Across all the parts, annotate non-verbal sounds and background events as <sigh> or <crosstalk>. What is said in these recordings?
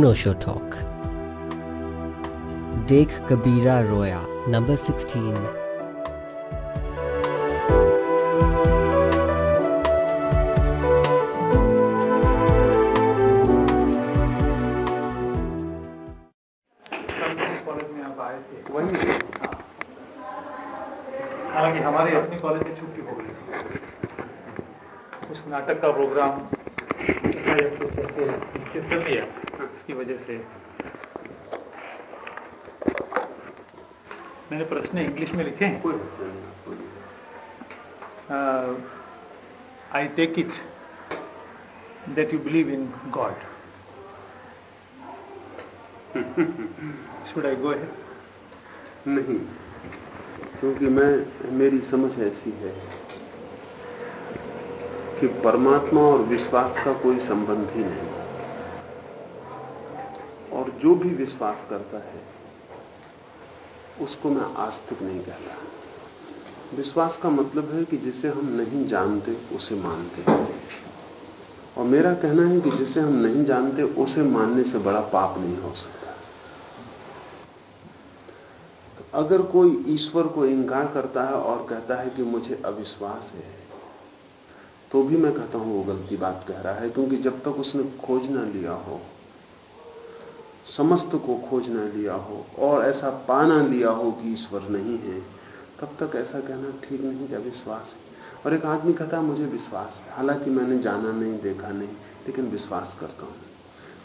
अनोशो talk देख कबीरा रोया number 16 take it that you believe in God should I go है नहीं, क्योंकि मैं, मेरी समझ ऐसी है कि परमात्मा और विश्वास का कोई संबंध ही नहीं। और जो भी विश्वास करता है, उसको मैं आस्तिक नहीं कहता। विश्वास का मतलब है कि जिसे हम नहीं जानते, उसे मानते और मेरा कहना है कि जिसे हम नहीं जानते, उसे मानने से बड़ा पाप नहीं हो सकता। तो अगर कोई ईश्वर को इंकार करता है और कहता है कि मुझे अविश्वास है तो भी मैं कहता हूँ, वो गलती बात कह रहा है, क्योंकि जब तक उसने खोज ना लिया हो, समस्त को खोज ना लिया हो, और ऐसा पाना लिया हो कि ईश्वर नहीं है तब तक ऐसा कहना ठीक नहीं कि अविश्वास है। और एक आदमी कहता है, मुझे विश्वास है। हालाँकि मैंने जाना नहीं, देखा नहीं, लेकिन विश्वास करता हूँ।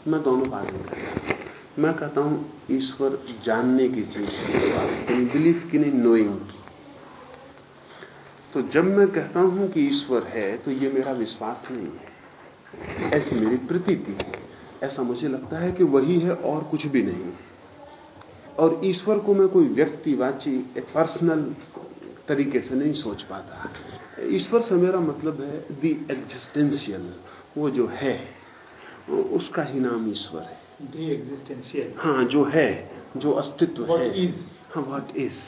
मैं दोनों बात कहता मैं कहता हूँ, ईश्वर जानने की चीज़ है, विश्वास की बिलीफ की नहीं नोइंग की तो जब मैं कहता हूँ कि ईश्वर है तो ये मेरा विश्वास नहीं है। ऐसी मेरी प्रतीति है। ऐसा मुझे लगता है कि वही है और कुछ भी नहीं और ईश्वर को मैं कोई व्यक्तिवाची पर्सनल तरीके से नहीं सोच पाता। ईश्वर से मेरा मतलब है दी एग्जिस्टेंशियल वो जो है उसका ही नाम ईश्वर है। दी एग्जिस्टेंशियल हाँ जो है जो अस्तित्व What है। is? हाँ व्हाट इज़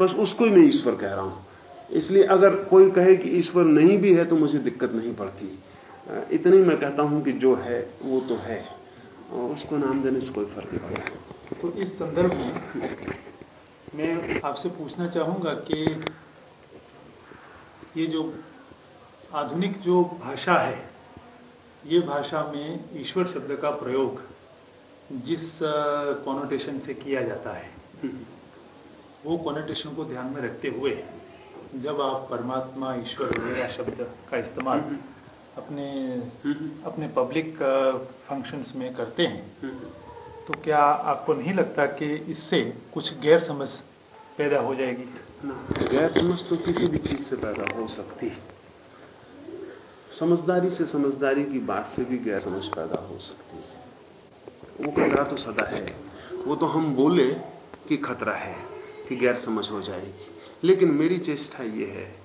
बस उसको ही मैं ईश्वर कह रहा हूँ। इसलिए अगर कोई कहे कि ईश्वर नहीं भी है तो मुझे दिक्कत नहीं पड़ती। इतना ही मैं कहता हूँ कि जो है वो तो है। और उसको नाम देने से कोई फ़र्क नहीं पड़ता। तो इस संदर्भ में मैं आपसे पूछना चाहूँगा कि ये जो आधुनिक जो भाषा है, ये भाषा में ईश्वर शब्द का प्रयोग जिस कॉनोटेशन से किया जाता है, वो कॉनोटेशन को ध्यान में रखते हुए जब आप परमात्मा, ईश्वर वगैरह शब्द का इस्तेमाल अपने अपने पब्लिक फ़ंक्शंस में करते हैं तो क्या आपको नहीं लगता कि इससे कुछ गैर समझ पैदा हो जाएगी? गैर समझ तो किसी भी चीज़ से पैदा हो सकती है। समझदारी से समझदारी की बात से भी गैर समझ पैदा हो सकती है। वो खतरा तो सदा है। वो तो हम बोले कि खतरा है, कि गैर समझ हो जाएगी। लेकिन मेरी चेष्टा ये है,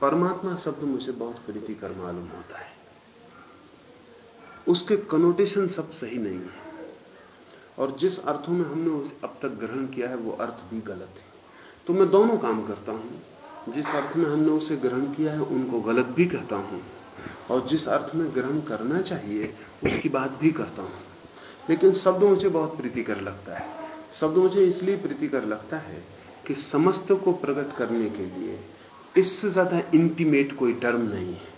परमात्मा शब्द मुझे बहुत प्रीतिकर मालूम होता है। उसके कनोटेशन सब सही नहीं है। और जिस अर्थों में हमने अब तक ग्रहण किया है, वो अर्थ भी गलत है। तो मैं दोनों काम करता हूँ। जिस अर्थ में हमने उसे ग्रहण किया है, उनको गलत भी कहता हूँ। और जिस अर्थ में ग्रहण करना चाहिए, उसकी बात भी करता हूँ। लेकिन शब्द मुझे बहुत प्रीतिकर लगता है। शब्द मुझे इसलिए प्रीतिकर लगता है कि समस्त को प्रकट करने के लिए इससे ज़्यादा इंटीमेट कोई टर्म नहीं है।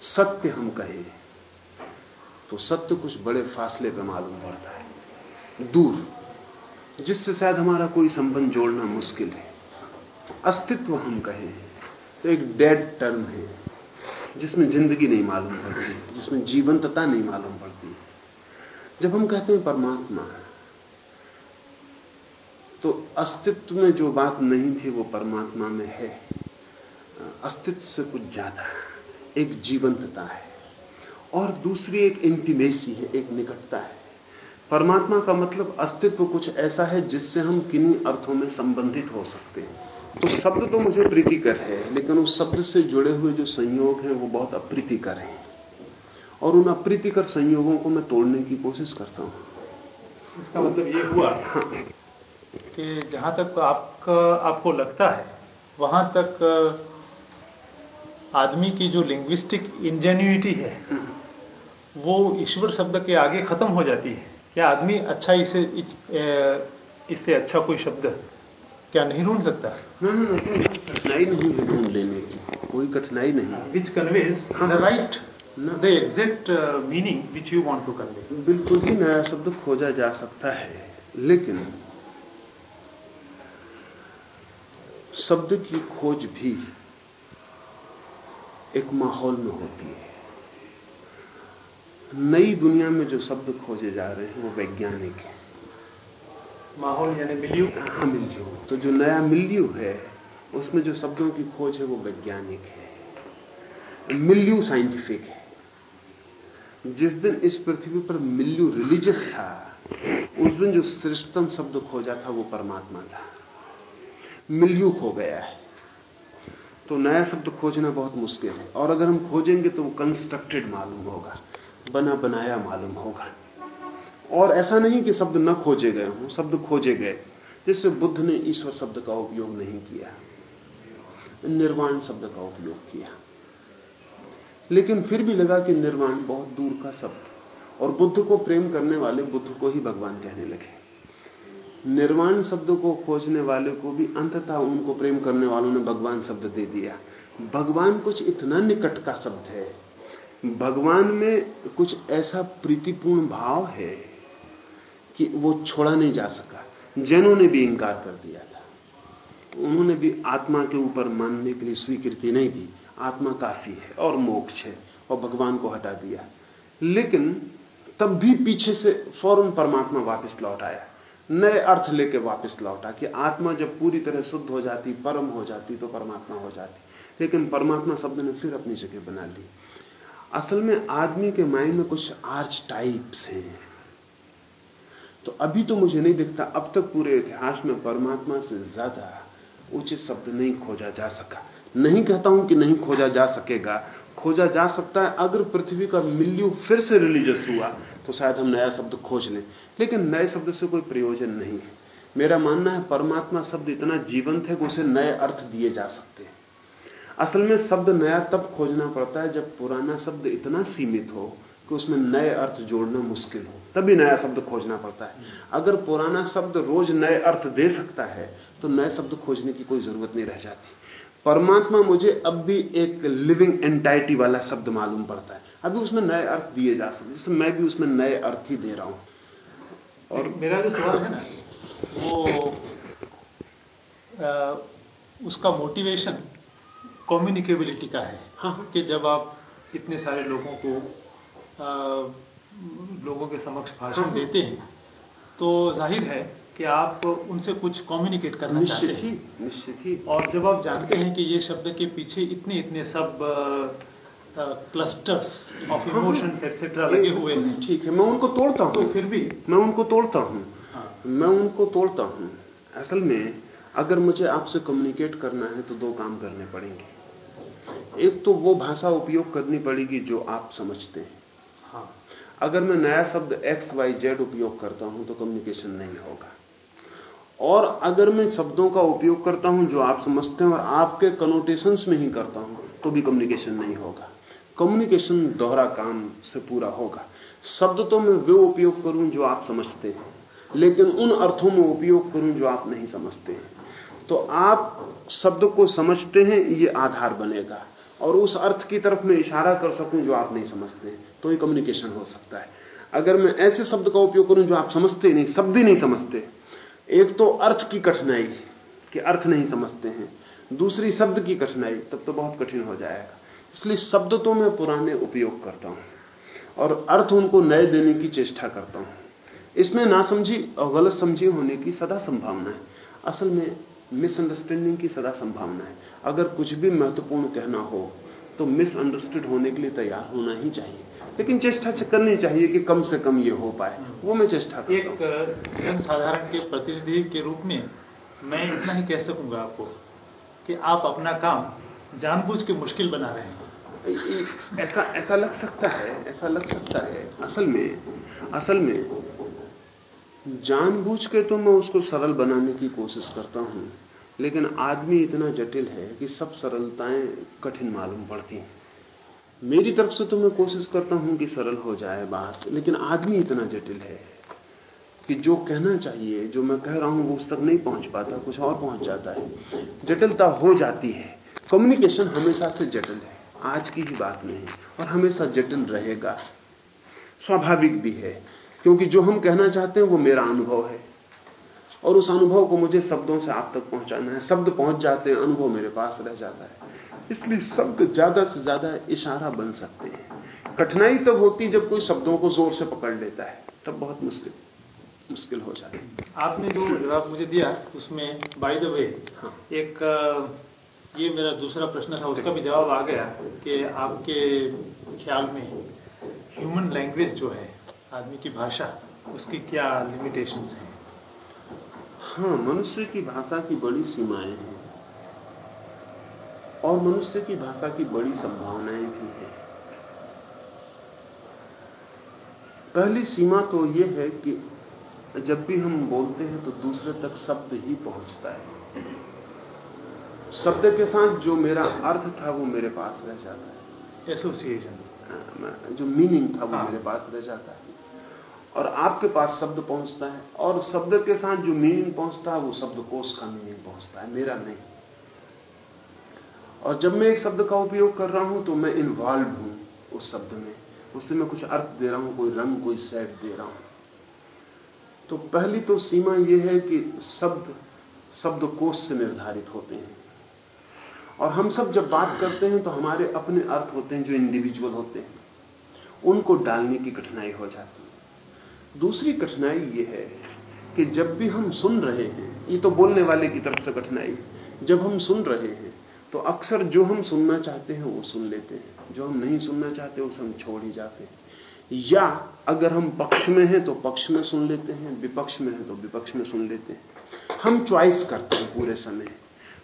सत्य हम कहें तो सत्य कुछ बड़े फासले पे मालूम पड़ता है। दूर, जिससे शायद हमारा कोई संबंध जोड़ना मुश्किल है। अस्तित्व हम कहें तो एक डेड टर्म है, जिसमें ज़िंदगी नहीं मालूम पड़ती, जिसमें जीवंतता नहीं मालूम पड़ती। जब हम कहते हैं परमात्मा तो अस्तित्व में जो बात नहीं थी, वो परमात्मा में है। अस्तित्व से कुछ ज़्यादा, एक जीवंतता है। और दूसरी एक इंटीमेसी है, एक निकटता है। परमात्मा का मतलब अस्तित्व कुछ ऐसा है जिससे हम किन्हीं अर्थों में संबंधित हो सकते हैं। तो शब्द तो मुझे प्रीतिकर है, लेकिन उस शब्द से जुड़े हुए जो संयोग हैं वो बहुत अप्रीतिकर हैं। और उन अप्रीतिकर संयोगों को मैं तोड़ने की कोशिश करता हूँ। इसका मतलब ये हुआ कि जहाँ तक आपका, आपको लगता है, वहाँ तक, आदमी की जो लिंग्विस्टिक इंजेन्यूटी है, वो ईश्वर शब्द के आगे खत्म हो जाती है। क्या आदमी अच्छा इसे इससे अच्छा कोई शब्द क्या नहीं ढूंढ सकता? नहीं नहीं कठिनाई नहीं है ढूंढ लेने की। कोई कठिनाई नहीं। Which conveys the right the exact meaning which you want to convey बिल्कुल ही नया शब्द खोजा जा सकता है लेकिन शब्द की खोज भी एक माहौल में होती है। नई दुनिया में जो शब्द खोजे जा रहे हैं वो वैज्ञानिक है। माहौल यानी मिल्यू हाँ मिल्यू तो जो नया मिल्यू है उसमें जो शब्दों की खोज है वो वैज्ञानिक है। मिल्यू साइंटिफिक है। जिस दिन इस पृथ्वी पर मिल्यू रिलीजियस था उस दिन जो श्रेष्ठतम शब्द खोजा था वो परमात्मा था। मिल्यू खो गया है। तो नया शब्द खोजना बहुत मुश्किल है। और अगर हम खोजेंगे तो वो कंस्ट्रक्टेड मालूम होगा। बना बनाया मालूम होगा। और ऐसा नहीं कि शब्द न खोजे गए हों, शब्द खोजे गए जैसे बुद्ध ने ईश्वर शब्द का उपयोग नहीं किया, निर्वाण शब्द का उपयोग किया। लेकिन फिर भी लगा कि निर्वाण बहुत दूर का शब्द, और बुद्ध को प्रेम करने वाले बुद्ध को ही भगवान कहने लगे। निर्वाण शब्द को खोजने वाले को भी अंततः उनको प्रेम करने वालों ने भगवान शब्द दे दिया। भगवान कुछ इतना निकट का शब्द है भगवान में कुछ ऐसा प्रीतिपूर्ण भाव है कि वो छोड़ा नहीं जा सका। जैनों ने भी इंकार कर दिया था। उन्होंने भी आत्मा के ऊपर मानने के लिए स्वीकृति नहीं दी। आत्मा काफ़ी है और मोक्ष है और भगवान को हटा दिया। लेकिन तब भी पीछे से फ़ौरन परमात्मा वापस लौट आया। नए अर्थ लेके वापस लौटा कि आत्मा जब पूरी तरह शुद्ध हो जाती, परम हो जाती तो परमात्मा हो जाती। लेकिन परमात्मा शब्द ने फिर अपनी जगह बना ली। असल में आदमी के माइंड में कुछ आर्च टाइप्स हैं। तो अभी तो मुझे नहीं दिखता, अब तक पूरे इतिहास में परमात्मा से ज़्यादा उचित शब्द नहीं खोजा जा सका। नहीं कहता हूँ कि नहीं खोजा जा सकेगा। खोजा जा सकता है, अगर पृथ्वी का मिल्यू फिर से रिलीजियस हुआ तो शायद हम नया शब्द खोज लें। लेकिन नए शब्द से कोई प्रयोजन नहीं है। मेरा मानना है, परमात्मा शब्द इतना जीवंत है कि उसे नए अर्थ दिए जा सकते हैं। असल में शब्द नया तब खोजना पड़ता है जब पुराना शब्द इतना सीमित हो कि उसमें नए अर्थ जोड़ना मुश्किल हो। तभी नया शब्द खोजना पड़ता है। अगर पुराना शब्द रोज नए अर्थ दे सकता है तो नए शब्द खोजने की कोई ज़रूरत नहीं रह जाती। परमात्मा मुझे अब भी एक लिविंग एंटाइटी वाला शब्द मालूम पड़ता है। अभी उसमें नए अर्थ दिए जा सकते जैसे मैं भी उसमें नए अर्थ ही दे रहा हूँ। और मेरा जो सवाल है ना वो आ, उसका मोटिवेशन कम्युनिकेबिलिटी का है। हाँ। कि जब आप इतने सारे लोगों को आ, लोगों के समक्ष भाषण हाँ, देते हैं तो ज़ाहिर है कि आप उनसे कुछ कम्युनिकेट करना चाहते हैं निश्चित ही। और जब आप जानते हैं कि ये शब्द के पीछे इतने इतने सब क्लस्टर्स ऑफ़ इमोशंस एक्सेट्रा लगे हुए हैं। ठीक है मैं उनको तोड़ता हूँ। तो फिर भी मैं उनको तोड़ता हूँ। हाँ। मैं उनको तोड़ता हूँ। असल में अगर मुझे आपसे कम्युनिकेट करना है तो दो काम करने पड़ेंगे। एक तो वो भाषा उपयोग करनी पड़ेगी जो आप समझते हैं। हाँ। अगर मैं नया शब्द एक्स वाई जेड उपयोग करता हूँ तो कम्युनिकेशन नहीं होगा। और अगर मैं शब्दों का उपयोग करता हूँ जो आप समझते हैं और आपके कनोटेशंस में ही करता हूँ तो भी कम्युनिकेशन नहीं होगा। कम्युनिकेशन दोहरा काम से पूरा होगा। शब्द तो मैं वे उपयोग करूँ जो आप समझते हैं लेकिन उन अर्थों में उपयोग करूँ जो आप नहीं समझते हैं। तो आप शब्द को समझते हैं ये आधार बनेगा। और उस अर्थ की तरफ़ मैं इशारा कर सकूँ जो आप नहीं समझते तो ये कम्युनिकेशन हो सकता है। अगर मैं ऐसे शब्द का उपयोग करूँ जो आप समझते नहीं, शब्द ही नहीं समझते, एक तो अर्थ की कठिनाई कि अर्थ नहीं समझते हैं, दूसरी शब्द की कठिनाई, तब तो बहुत कठिन हो जाएगा। इसलिए शब्द तो मैं पुराने उपयोग करता हूँ और अर्थ उनको नए देने की चेष्टा करता हूँ। इसमें ना समझी और गलत समझी होने की सदा संभावना है। असल में मिसअंडरस्टैंडिंग की सदा संभावना है। अगर कुछ भी महत्वपूर्ण कहना हो तो मिसअंडरस्टूड होने के लिए तैयार होना ही चाहिए। लेकिन चेष्टा करनी चाहिए कि कम से कम ये हो पाए। वो मैं चेष्टा करता एक जनसाधारण के प्रतिनिधि के रूप में मैं इतना ही कह सकूँगा आपको कि आप अपना काम जानबूझ के मुश्किल बना रहे हैं। ऐसा ऐसा लग सकता है ऐसा लग सकता है। असल में असल में जानबूझ के तो मैं उसको सरल बनाने की कोशिश करता हूँ, लेकिन आदमी इतना जटिल है कि सब सरलताएँ कठिन मालूम पड़ती हैं। मेरी तरफ़ से तो मैं कोशिश करता हूँ कि सरल हो जाए बात, लेकिन आदमी इतना जटिल है कि जो कहना चाहिए, जो मैं कह रहा हूँ वो उस तक नहीं पहुँच पाता, कुछ और पहुँच जाता है। जटिलता हो जाती है। कम्युनिकेशन हमेशा से जटिल है, आज की ही बात नहीं, और हमेशा जटिल रहेगा। स्वाभाविक भी है। क्योंकि जो हम कहना चाहते हैं वो मेरा अनुभव है। और उस अनुभव को मुझे शब्दों से आप तक पहुंचाना है। शब्द पहुँच जाते हैं अनुभव मेरे पास रह जाता है। इसलिए शब्द ज़्यादा से ज़्यादा इशारा बन सकते हैं। कठिनाई तब होती जब कोई शब्दों को ज़ोर से पकड़ लेता है। तब बहुत मुश्किल मुश्किल हो जाती है। आपने जो जवाब मुझे दिया उसमें बाय द वे। एक ये मेरा दूसरा प्रश्न था उसका भी जवाब आ गया कि आपके ख्याल में ह्यूमन लैंग्वेज जो है आदमी की भाषा उसकी क्या लिमिटेशंस हैं? हाँ मनुष्य की भाषा की बड़ी सीमाएँ हैं। और मनुष्य की भाषा की बड़ी संभावनाएँ भी हैं। पहली सीमा तो यह है कि जब भी हम बोलते हैं तो दूसरे तक शब्द ही पहुँचता है। शब्द के साथ जो मेरा अर्थ था वो मेरे पास रह जाता है। एसोसिएशन जो मीनिंग था वो हाँ। मेरे पास रह जाता है। और आपके पास शब्द पहुँचता है और शब्द के साथ जो मीनिंग पहुँचता है, वो शब्दकोश का मीनिंग पहुँचता है, मेरा नहीं। और जब मैं एक शब्द का उपयोग कर रहा हूँ तो मैं इन्वॉल्व हूँ उस शब्द में। उससे मैं कुछ अर्थ दे रहा हूँ, कोई रंग, कोई सेट दे रहा हूँ। तो पहली तो सीमा यह है कि शब्द शब्दकोश से निर्धारित होते हैं। और हम सब जब बात करते हैं तो हमारे अपने अर्थ होते हैं जो इंडिविजुअल होते हैं। उनको डालने की कठिनाई हो जाती है। दूसरी कठिनाई यह है कि जब भी हम सुन रहे हैं, ये तो बोलने वाले की तरफ़ से कठिनाई। जब हम सुन रहे हैं तो अक्सर जो हम सुनना चाहते हैं वो सुन लेते हैं। जो हम नहीं सुनना चाहते उसे हम छोड़ ही जाते हैं। या अगर हम पक्ष में हैं तो पक्ष में सुन लेते हैं, विपक्ष में हैं तो विपक्ष में सुन लेते हैं। हम च्वाइस करते हैं पूरे समय।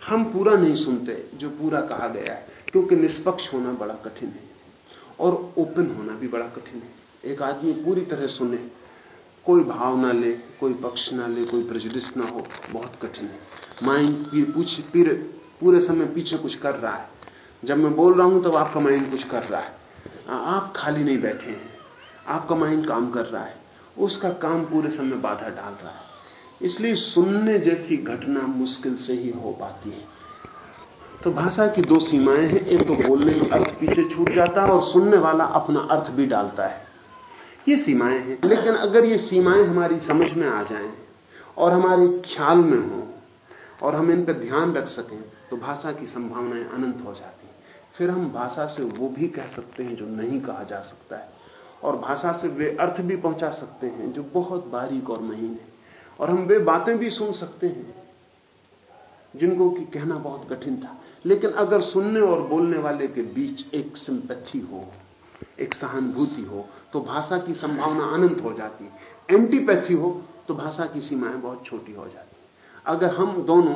हम पूरा नहीं सुनते, जो पूरा कहा गया है, क्योंकि निष्पक्ष होना बड़ा कठिन है और ओपन होना भी बड़ा कठिन है। एक आदमी पूरी तरह सुने कोई भाव ना ले, कोई पक्ष ना ले, कोई प्रेजुडिस ना हो, बहुत कठिन है। माइंड पूछ पूरे पूरे समय पीछे कुछ कर रहा है। जब मैं बोल रहा हूँ तब तो आपका माइंड कुछ कर रहा है। आप खाली नहीं बैठे हैं। आपका माइंड काम कर रहा है। उसका काम पूरे समय बाधा डाल रहा है। इसलिए सुनने जैसी घटना मुश्किल से ही हो पाती है। तो भाषा की दो सीमाएँ हैं। एक तो बोलने का अर्थ पीछे छूट जाता है और सुनने वाला अपना अर्थ भी डालता है। ये सीमाएँ हैं। लेकिन अगर ये सीमाएँ हमारी समझ में आ जाएँ और हमारे ख्याल में हो और हम इन पर ध्यान रख सकें तो भाषा की संभावनाएँ अनंत हो जाती फिर हम भाषा से वो भी कह सकते हैं जो नहीं कहा जा सकता है। और भाषा से वे अर्थ भी पहुँचा सकते हैं जो बहुत बारीक और महीन है। और हम वे बातें भी सुन सकते हैं जिनको कि कहना बहुत कठिन था। लेकिन अगर सुनने और बोलने वाले के बीच एक सिंपैथी हो एक सहानुभूति हो तो भाषा की संभावना अनंत हो जाती है। एंटीपैथी हो तो भाषा की सीमाएँ बहुत छोटी हो जाती अगर हम दोनों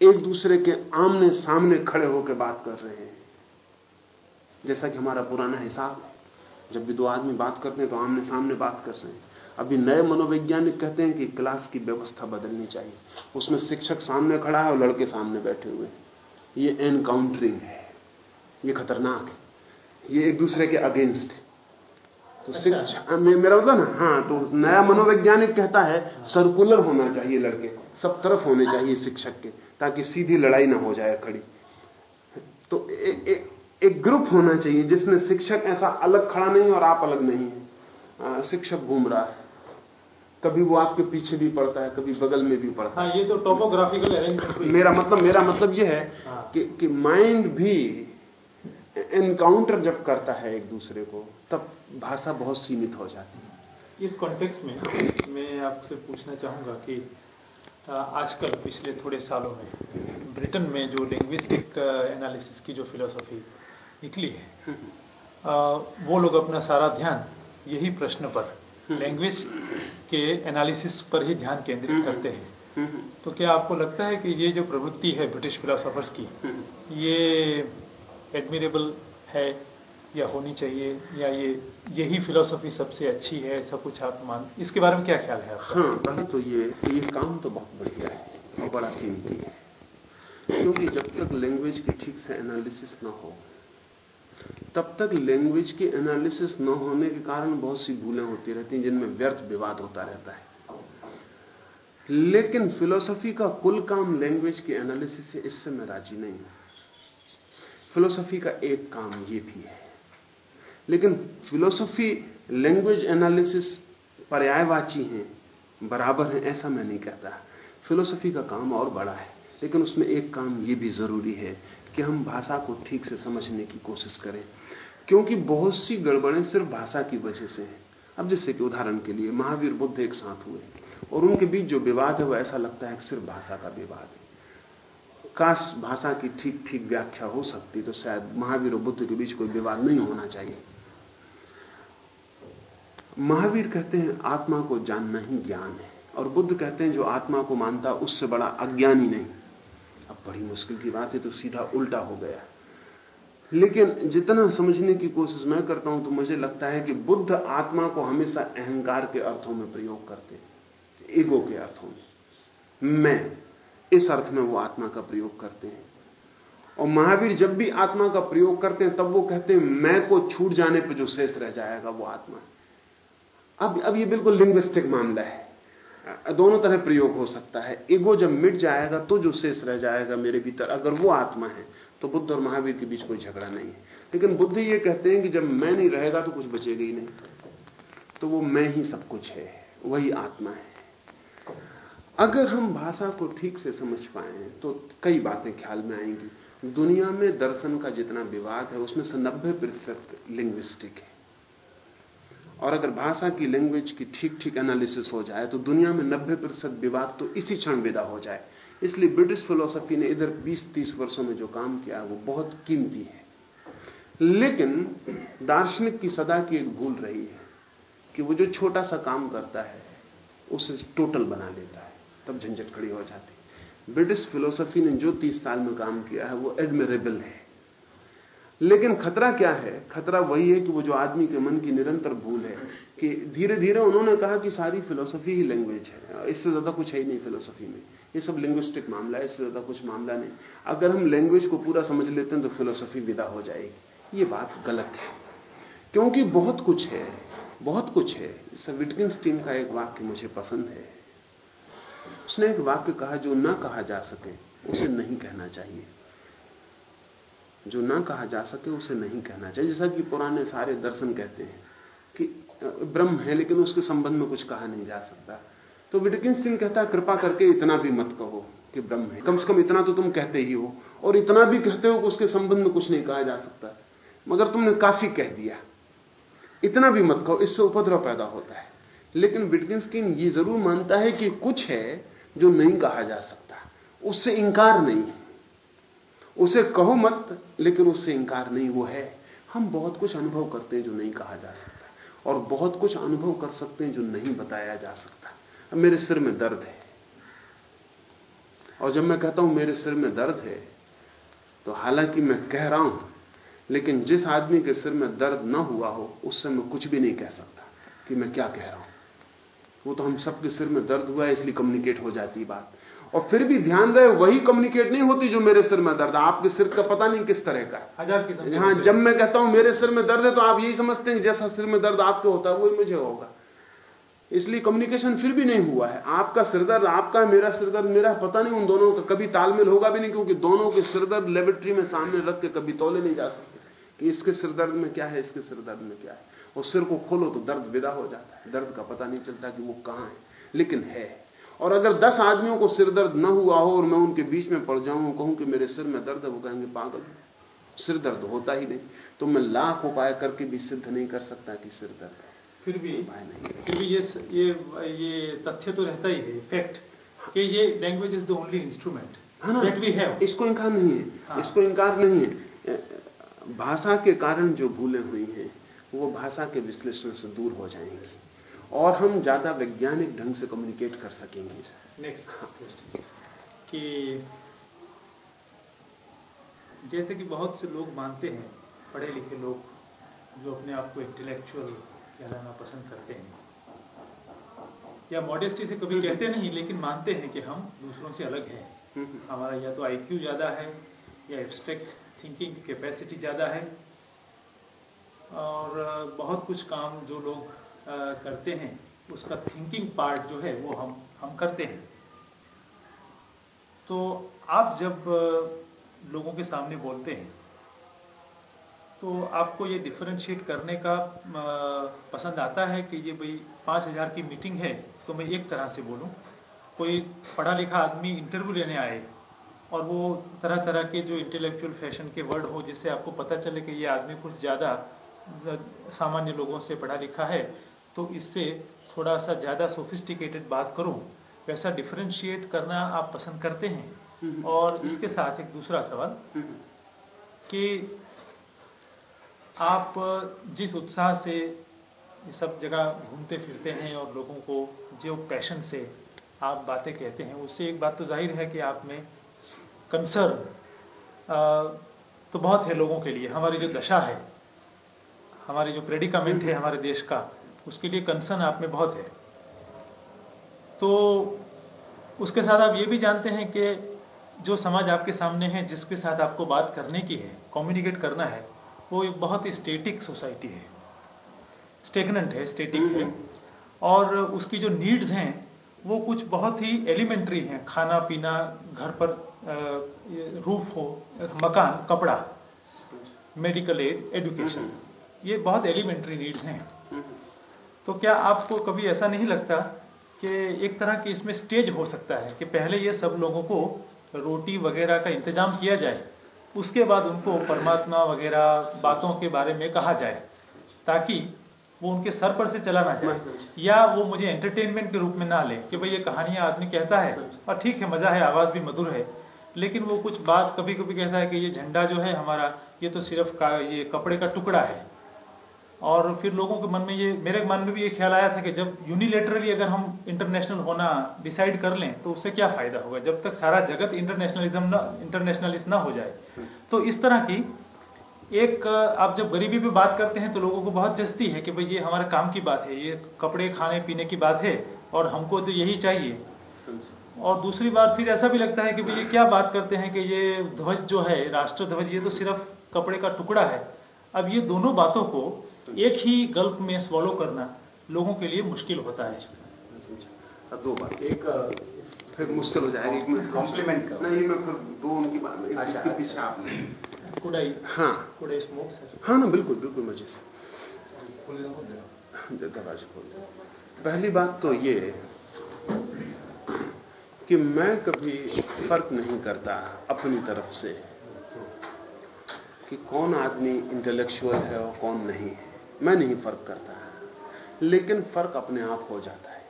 एक दूसरे के आमने सामने खड़े होकर बात कर रहे हैं, जैसा कि हमारा पुराना हिसाब जब भी दो आदमी बात करते हैं तो आमने सामने बात कर रहे हैं। अभी नए मनोवैज्ञानिक कहते हैं कि क्लास की व्यवस्था बदलनी चाहिए। उसमें शिक्षक सामने खड़ा है और लड़के सामने बैठे हुए हैं। ये एनकाउंटरिंग है। ये खतरनाक है। ये एक दूसरे के अगेंस्ट है। तो शिक्षा मे- मेरा मतलब ना हाँ तो नया मनोवैज्ञानिक कहता है सर्कुलर होना चाहिए लड़के सब तरफ़ होने चाहिए शिक्षक के ताकि सीधी लड़ाई ना हो जाए खड़ी। तो ए, ए, एक ग्रुप होना चाहिए जिसमें शिक्षक ऐसा अलग खड़ा नहीं और आप अलग नहीं है। शिक्षक घूम रहा है। कभी वो आपके पीछे भी पड़ता है कभी बगल में भी पड़ता है। हाँ ये तो टोपोग्राफिकल अरेंजमेंट मेरा मतलब मेरा मतलब यह है हाँ। कि, कि माइंड भी एनकाउंटर जब करता है एक दूसरे को तब भाषा बहुत सीमित हो जाती है। इस कॉन्टेक्स्ट में मैं आपसे पूछना चाहूँगा कि आजकल पिछले थोड़े सालों में ब्रिटेन में जो लिंग्विस्टिक एनालिसिस की जो फिलोसॉफी निकली है वो लोग अपना सारा ध्यान यही प्रश्न पर लैंग्वेज के एनालिसिस पर ही ध्यान केंद्रित करते हैं। तो क्या आपको लगता है कि ये जो प्रवृत्ति है ब्रिटिश फिलोसोफर्स की ये एडमिरेबल है या होनी चाहिए या ये, यही फिलोसफी सबसे अच्छी है, ऐसा कुछ आप मान, इसके बारे में क्या ख्याल है आपका? हाँ पहले तो ये ये काम तो बहुत बढ़िया है और बड़ा कीमती है। क्योंकि जब तक लैंग्वेज की ठीक से एनालिसिस ना हो, तब तक लैंग्वेज की एनालिसिस न होने के कारण बहुत सी भूलें होती रहती हैं जिनमें व्यर्थ विवाद होता रहता है। लेकिन फिलोसफी का कुल काम लैंग्वेज के एनालिसिस है इससे मैं राज़ी नहीं हूँ। फिलोसफी का एक काम ये भी है। लेकिन फिलोसफी लैंग्वेज एनालिसिस पर्यायवाची हैं, बराबर हैं, ऐसा मैं नहीं कहता। फिलोसफी का काम और बड़ा है, लेकिन उसमें एक काम ये भी ज़रूरी है कि हम भाषा को ठीक से समझने की कोशिश करें। क्योंकि बहुत सी गड़बड़ें सिर्फ़ भाषा की वजह से हैं। अब जैसे कि उदाहरण के लिए, महावीर बुद्ध एक साथ हुए, और उनके बीच जो विवाद है, वो ऐसा लगता है कि सिर्फ़ भाषा का विवाद है। काश भाषा की ठीक ठीक व्याख्या हो सकती तो शायद महावीर और बुद्ध के बीच कोई विवाद नहीं होना चाहिए। महावीर कहते हैं, आत्मा को जानना ही ज्ञान है, और बुद्ध कहते हैं, जो आत्मा को मानता, उससे बड़ा अज्ञानी नहीं। अब बड़ी मुश्किल की बात है तो सीधा उल्टा हो गया। लेकिन जितना समझने की कोशिश मैं करता हूँ तो मुझे लगता है कि बुद्ध आत्मा को हमेशा अहंकार के अर्थों में प्रयोग करते ईगो के अर्थों में। मैं इस अर्थ में वो आत्मा का प्रयोग करते हैं। और महावीर जब भी आत्मा का प्रयोग करते हैं, तब वो कहते हैं, मैं को छूट जाने पर जो शेष रह जाएगा वो आत्मा अब अब ये बिल्कुल लिंग्विस्टिक मामला है। दोनों तरह प्रयोग हो सकता है। ईगो जब मिट जाएगा तो जो शेष रह जाएगा मेरे भीतर, अगर वो आत्मा है तो बुद्ध और महावीर के बीच कोई झगड़ा नहीं है। लेकिन बुद्ध ये कहते हैं कि जब मैं नहीं रहेगा तो कुछ बचेगा ही नहीं। तो वो मैं ही सब कुछ है, वही आत्मा है। अगर हम भाषा को ठीक से समझ पाए तो कई बातें ख्याल में आएँगी। दुनिया में दर्शन का जितना विवाद है, उसमें से नब्बे प्रतिशत लिंग्विस्टिक है। और अगर भाषा की लैंग्वेज की ठीक ठीक एनालिसिस हो जाए तो दुनिया में 90 प्रतिशत विवाद तो इसी क्षण विदा हो जाए। इसलिए ब्रिटिश फिलोसफी ने इधर 20-30 वर्षों में जो काम किया, वो बहुत कीमती है। लेकिन दार्शनिक की सदा की एक भूल रही है कि वो जो छोटा सा काम करता है, उसे टोटल बना लेता है। तब झंझट खड़ी हो जाती। ब्रिटिश फिलोसफी ने जो 30 साल में काम किया है, वो एडमिरेबल है। लेकिन खतरा क्या है? खतरा वही है कि वो जो आदमी के मन की निरंतर भूल है, कि धीरे धीरे उन्होंने कहा कि सारी फिलोसफी ही लैंग्वेज है। इससे ज़्यादा कुछ है ही नहीं फिलोसफी में। ये सब लिंग्विस्टिक मामला है, इससे ज़्यादा कुछ मामला नहीं। अगर हम लैंग्वेज को पूरा समझ लेते हैं तो फिलोसफी विदा हो जाएगी। ये बात गलत है। क्योंकि बहुत कुछ है, बहुत कुछ है। विटकिन का एक वाक्य मुझे पसंद है। उसने एक वाक्य कहा जो ना कहा जा सके, उसे नहीं कहना चाहिए। जो ना कहा जा सके, उसे नहीं कहना चाहिए। जैसा कि पुराने सारे दर्शन कहते हैं कि ब्रह्म है, लेकिन उसके संबंध में कुछ कहा नहीं जा सकता। तो विटकिन सिंह कहता है कृपा करके इतना भी मत कहो कि ब्रह्म है। कम से कम इतना तो तुम कहते ही हो, और इतना भी कहते हो कि उसके संबंध में कुछ नहीं कहा जा सकता। मगर तुमने काफ़ी कह दिया। इतना भी मत कहो, इससे उपद्रव पैदा होता है। लेकिन विटकिन ये ज़रूर मानता है कि कुछ है जो नहीं कहा जा सकता। उससे इंकार नहीं है। उसे कहो मत, लेकिन उससे इंकार नहीं, वो है। हम बहुत कुछ अनुभव करते हैं जो नहीं कहा जा सकता, और बहुत कुछ अनुभव कर सकते हैं जो नहीं बताया जा सकता। अब मेरे सिर में दर्द है। और जब मैं कहता हूँ मेरे सिर में दर्द है तो हालाँकि मैं कह रहा हूँ, लेकिन जिस आदमी के सिर में दर्द ना हुआ हो, उससे मैं कुछ भी नहीं कह सकता कि मैं क्या कह रहा हूँ। वो तो हम सबके सिर में दर्द हुआ है इसलिए कम्युनिकेट हो जाती बात। और फिर भी ध्यान रहे वही कम्युनिकेट नहीं होती जो मेरे सिर में दर्द आपके सिर का पता नहीं किस तरह का। हज़ार की हाँ जब मैं कहता हूँ मेरे सिर में दर्द है तो आप यही समझते हैं जैसा सिर में दर्द आपके होता है वही मुझे होगा। इसलिए कम्युनिकेशन फिर भी नहीं हुआ है। आपका सिरदर्द आपका मेरा सिरदर्द मेरा पता नहीं उन दोनों का। कभी तालमेल होगा भी नहीं क्योंकि दोनों के सिरदर्द लेबोरेटरी में सामने रख के कभी तोले नहीं जा सकते कि इसके सिरदर्द में क्या है इसके सिरदर्द में क्या है। और सिर को खोलो तो दर्द विदा हो जाता है। दर्द का पता नहीं चलता कि वो कहाँ है लेकिन है। और अगर दस आदमियों को सिर दर्द न हुआ हो और मैं उनके बीच में पड़ जाऊँ कहूँ कि मेरे सिर में दर्द है वो कहेंगे पागल सिर दर्द होता ही नहीं। तो मैं लाख उपाय करके भी सिद्ध नहीं कर सकता कि सिर दर्द है। फिर भी उपाय नहीं फिर भी ये ये ये तथ्य तो रहता ही है। फैक्ट कि ये language is the only instrument हाँ ना। वी हैव इसको इनकार नहीं है। हाँ। इसको इनकार नहीं है। भाषा के कारण जो भूलें हुई हैं वो भाषा के विश्लेषण से दूर हो जाएँगी। और हम ज़्यादा वैज्ञानिक ढंग से कम्युनिकेट कर सकेंगे। नेक्स्ट कि जैसे कि बहुत से लोग मानते हैं पढ़े लिखे लोग जो अपने आप को इंटेलेक्चुअल कहलाना पसंद करते हैं। या मॉडेस्टी से कभी कहते नहीं लेकिन मानते हैं कि हम दूसरों से अलग हैं। हमारा या तो आईक्यू ज़्यादा है या एब्स्ट्रैक्ट थिंकिंग कैपेसिटी ज़्यादा है और बहुत कुछ काम जो लोग करते हैं, उसका थिंकिंग पार्ट जो है, वो हम हम करते हैं। तो आप जब लोगों के सामने बोलते हैं तो आपको ये डिफरेंशिएट करने का पसंद आता है कि ये भाई पाँच हज़ार की मीटिंग है तो मैं एक तरह से बोलूँ। कोई पढ़ा लिखा आदमी इंटरव्यू लेने आए और वो तरह तरह के जो इंटेलेक्चुअल फ़ैशन के वर्ड हो, जिससे आपको पता चले कि ये आदमी कुछ ज़्यादा सामान्य लोगों से पढ़ा लिखा है तो इससे थोड़ा सा ज़्यादा सोफिस्टिकेटेड बात करूँ वैसा डिफ्रेंशिएट करना आप पसंद करते हैं हम्म। और इसके साथ एक दूसरा सवाल हम्म। कि आप जिस उत्साह से सब जगह घूमते फिरते हैं और लोगों को जो पैशन से आप बातें कहते हैं उससे एक बात तो ज़ाहिर है कि आप में कंसर्न तो बहुत है लोगों के लिए हमारी जो दशा है हमारी जो प्रेडिकामेंट है हमारे देश का उसके लिए कंसर्न आप में बहुत है। तो उसके साथ आप ये भी जानते हैं कि जो समाज आपके सामने है जिसके साथ आपको बात करने की है कम्युनिकेट करना है वो एक बहुत ही स्टेटिक सोसाइटी है। स्टेगनेंट है स्टेटिक है। हम्म। और उसकी जो नीड्स हैं वो कुछ बहुत ही एलिमेंट्री हैं। खाना पीना घर पर रूफ हो मकान कपड़ा मेडिकल एड एजुकेशन ये बहुत एलिमेंट्री नीड्स हैं। तो क्या आपको कभी ऐसा नहीं लगता कि एक तरह की इसमें स्टेज हो सकता है कि पहले ये सब लोगों को रोटी वगैरह का इंतज़ाम किया जाए उसके बाद उनको परमात्मा वगैरह बातों के बारे में कहा जाए ताकि वो उनके सर पर से चला ना जाए या वो मुझे एंटरटेनमेंट के रूप में ना ले कि भाई ये कहानियाँ आदमी कहता है और ठीक है मज़ा है आवाज़ भी मधुर है लेकिन वो कुछ बात कभी कभी कहता है कि ये झंडा जो है हमारा ये तो सिर्फ़ का ये कपड़े का टुकड़ा है और फिर लोगों के मन में ये, मेरे मन में भी ये ख्याल आया था कि जब यूनिलेटरली अगर हम इंटरनेशनल होना डिसाइड कर लें तो उससे क्या फ़ायदा होगा? जब तक सारा जगत इंटरनेशनलिज्म ना इंटरनेशनलिस्ट ना हो जाए। तो इस तरह की एक, आप जब गरीबी पे बात करते हैं तो लोगों को बहुत जस्ती है कि भाई ये हमारे काम की बात है, ये कपड़े, खाने, पीने की बात है, और हमको तो यही चाहिए। और दूसरी बार फिर ऐसा भी लगता है कि भाई ये क्या बात करते हैं कि ये ध्वज जो है राष्ट्र ध्वज ये तो सिर्फ़ कपड़े का टुकड़ा है। अब ये दोनों बातों को एक ही गल्प में स्वॉलो करना लोगों के लिए मुश्किल होता है। दो बात। एक फिर मुश्किल हो जाएगा एक मिनट कॉम्प्लीमेंट नहीं मैं फिर दो उनकी बात में अच्छा। पीछे आपने हाँ। कुडाई स्मोक हाँ ना बिल्कुल बिल्कुल मज़े से। दरवाजे खोल पहली बात तो ये कि मैं कभी फ़र्क नहीं करता अपनी तरफ़ से कि कौन आदमी इंटेलेक्चुअल है और कौन नहीं है। मैं नहीं फ़र्क करता। लेकिन फ़र्क अपने आप हो जाता है।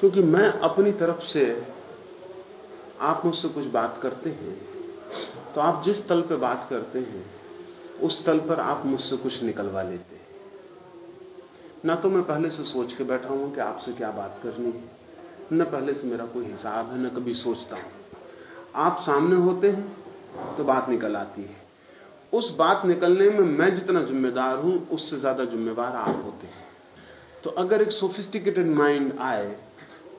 क्योंकि मैं अपनी तरफ़ से आप मुझसे कुछ बात करते हैं तो आप जिस तल पे बात करते हैं, उस तल पर आप मुझसे कुछ निकलवा लेते हैं। ना तो मैं पहले से सोच के बैठा हूँ कि आपसे क्या बात करनी है, न पहले से मेरा कोई हिसाब है, न कभी सोचता हूँ। आप सामने होते हैं तो बात निकल आती है। उस बात निकलने में मैं जितना जिम्मेदार हूँ, उससे ज़्यादा जिम्मेवार आप होते हैं। तो अगर एक सोफिस्टिकेटेड माइंड आए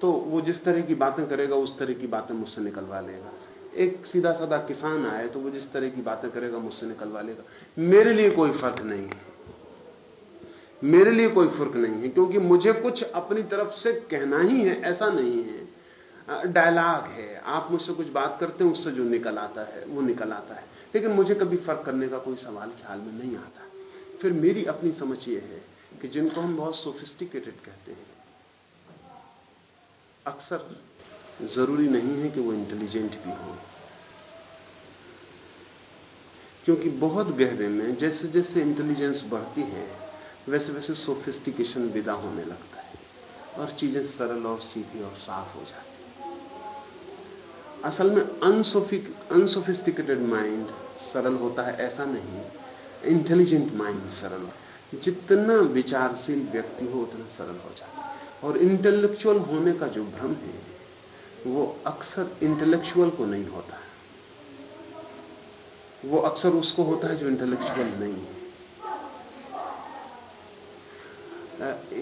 तो वो जिस तरह की बातें करेगा, उस तरह की बातें मुझसे निकलवा लेगा। एक सीधा साधा किसान आए तो वो जिस तरह की बातें करेगा, मुझसे निकलवा लेगा। मेरे लिए कोई फ़र्क नहीं है। मेरे लिए कोई फ़र्क नहीं है, क्योंकि मुझे कुछ अपनी तरफ़ से कहना ही है, ऐसा नहीं है। डायलॉग है। आप मुझसे कुछ बात करते हैं, उससे जो निकल आता है, वो निकल आता है। लेकिन मुझे कभी फ़र्क करने का कोई सवाल ख्याल में नहीं आता। फिर मेरी अपनी समझ ये है कि जिनको हम बहुत सोफिस्टिकेटेड कहते हैं, अक्सर ज़रूरी नहीं है कि वो इंटेलिजेंट भी हो। क्योंकि बहुत गहरे में जैसे जैसे इंटेलिजेंस बढ़ती है वैसे वैसे सोफिस्टिकेशन विदा होने लगता है और चीज़ें सरल और सीधी और साफ़ हो जाती असल में अनसोफिस्टिकेटेड माइंड सरल होता है, ऐसा नहीं। इंटेलिजेंट माइंड सरल जितना विचारशील व्यक्ति हो, उतना सरल हो जाता है। और इंटेलेक्चुअल होने का जो भ्रम है, वो अक्सर इंटेलेक्चुअल को नहीं होता है। वो अक्सर उसको होता है जो इंटेलेक्चुअल नहीं है।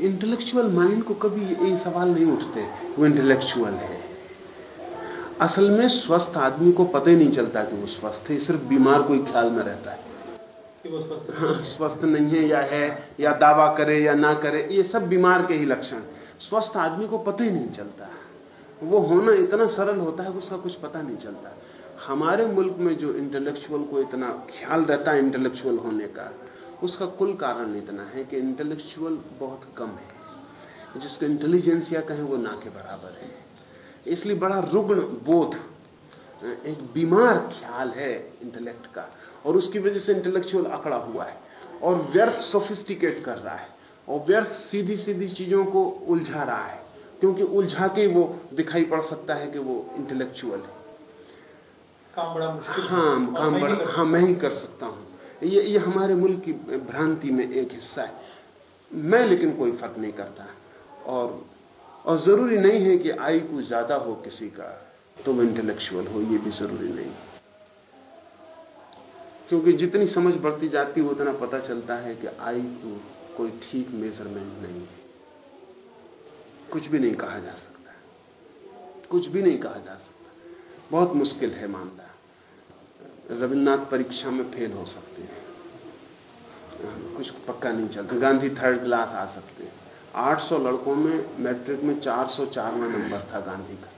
इंटेलेक्चुअल माइंड को कभी ये सवाल नहीं उठते, वो इंटेलेक्चुअल है। असल में स्वस्थ आदमी को पता ही नहीं चलता कि वो स्वस्थ है सिर्फ़ बीमार कोई ख्याल में रहता है। कि वो स्वस्थ हाँ, है। स्वस्थ नहीं है या है या दावा करे या ना करे ये सब बीमार के ही लक्षण। स्वस्थ आदमी को पता ही नहीं चलता। वो होना इतना सरल होता है उसका कुछ पता नहीं चलता। हमारे मुल्क में जो इंटेलेक्चुअल को इतना ख्याल रहता है इंटेलेक्चुअल होने का उसका कुल कारण इतना है कि इंटेलेक्चुअल बहुत कम है। जिसको इंटेलिजेंस या कहें वो ना के बराबर है। इसलिए बड़ा रुग्ण बोध एक बीमार ख्याल है इंटेलेक्ट का। और उसकी वजह से इंटेलेक्चुअल अकड़ा हुआ है और व्यर्थ सोफिस्टिकेट कर रहा है और व्यर्थ सीधी सीधी चीज़ों को उलझा रहा है। क्योंकि उलझा के वो दिखाई पड़ सकता है कि वो इंटेलेक्चुअल है। काम बड़ा मुश्किल। हाँ काम बड़ा हाँ मैं ही कर सकता हूँ। ये ये हमारे मुल्क की भ्रांति में एक हिस्सा है। मैं लेकिन कोई फ़र्क नहीं करता। और और ज़रूरी नहीं है कि आई को ज़्यादा हो किसी का, तुम इंटेलेक्चुअल हो, ये भी ज़रूरी नहीं। क्योंकि जितनी समझ बढ़ती जाती है, उतना पता चलता है कि आई को कोई ठीक मेज़रमेंट नहीं है। कुछ भी नहीं कहा जा सकता। कुछ भी नहीं कहा जा सकता। बहुत मुश्किल है मामला। रविन्द्रनाथ परीक्षा में फेल हो सकते हैं। कुछ पक्का नहीं चलता गांधी थर्ड क्लास आ सकते हैं। 800 लड़कों में मैट्रिक में 404 में नंबर था गांधी का।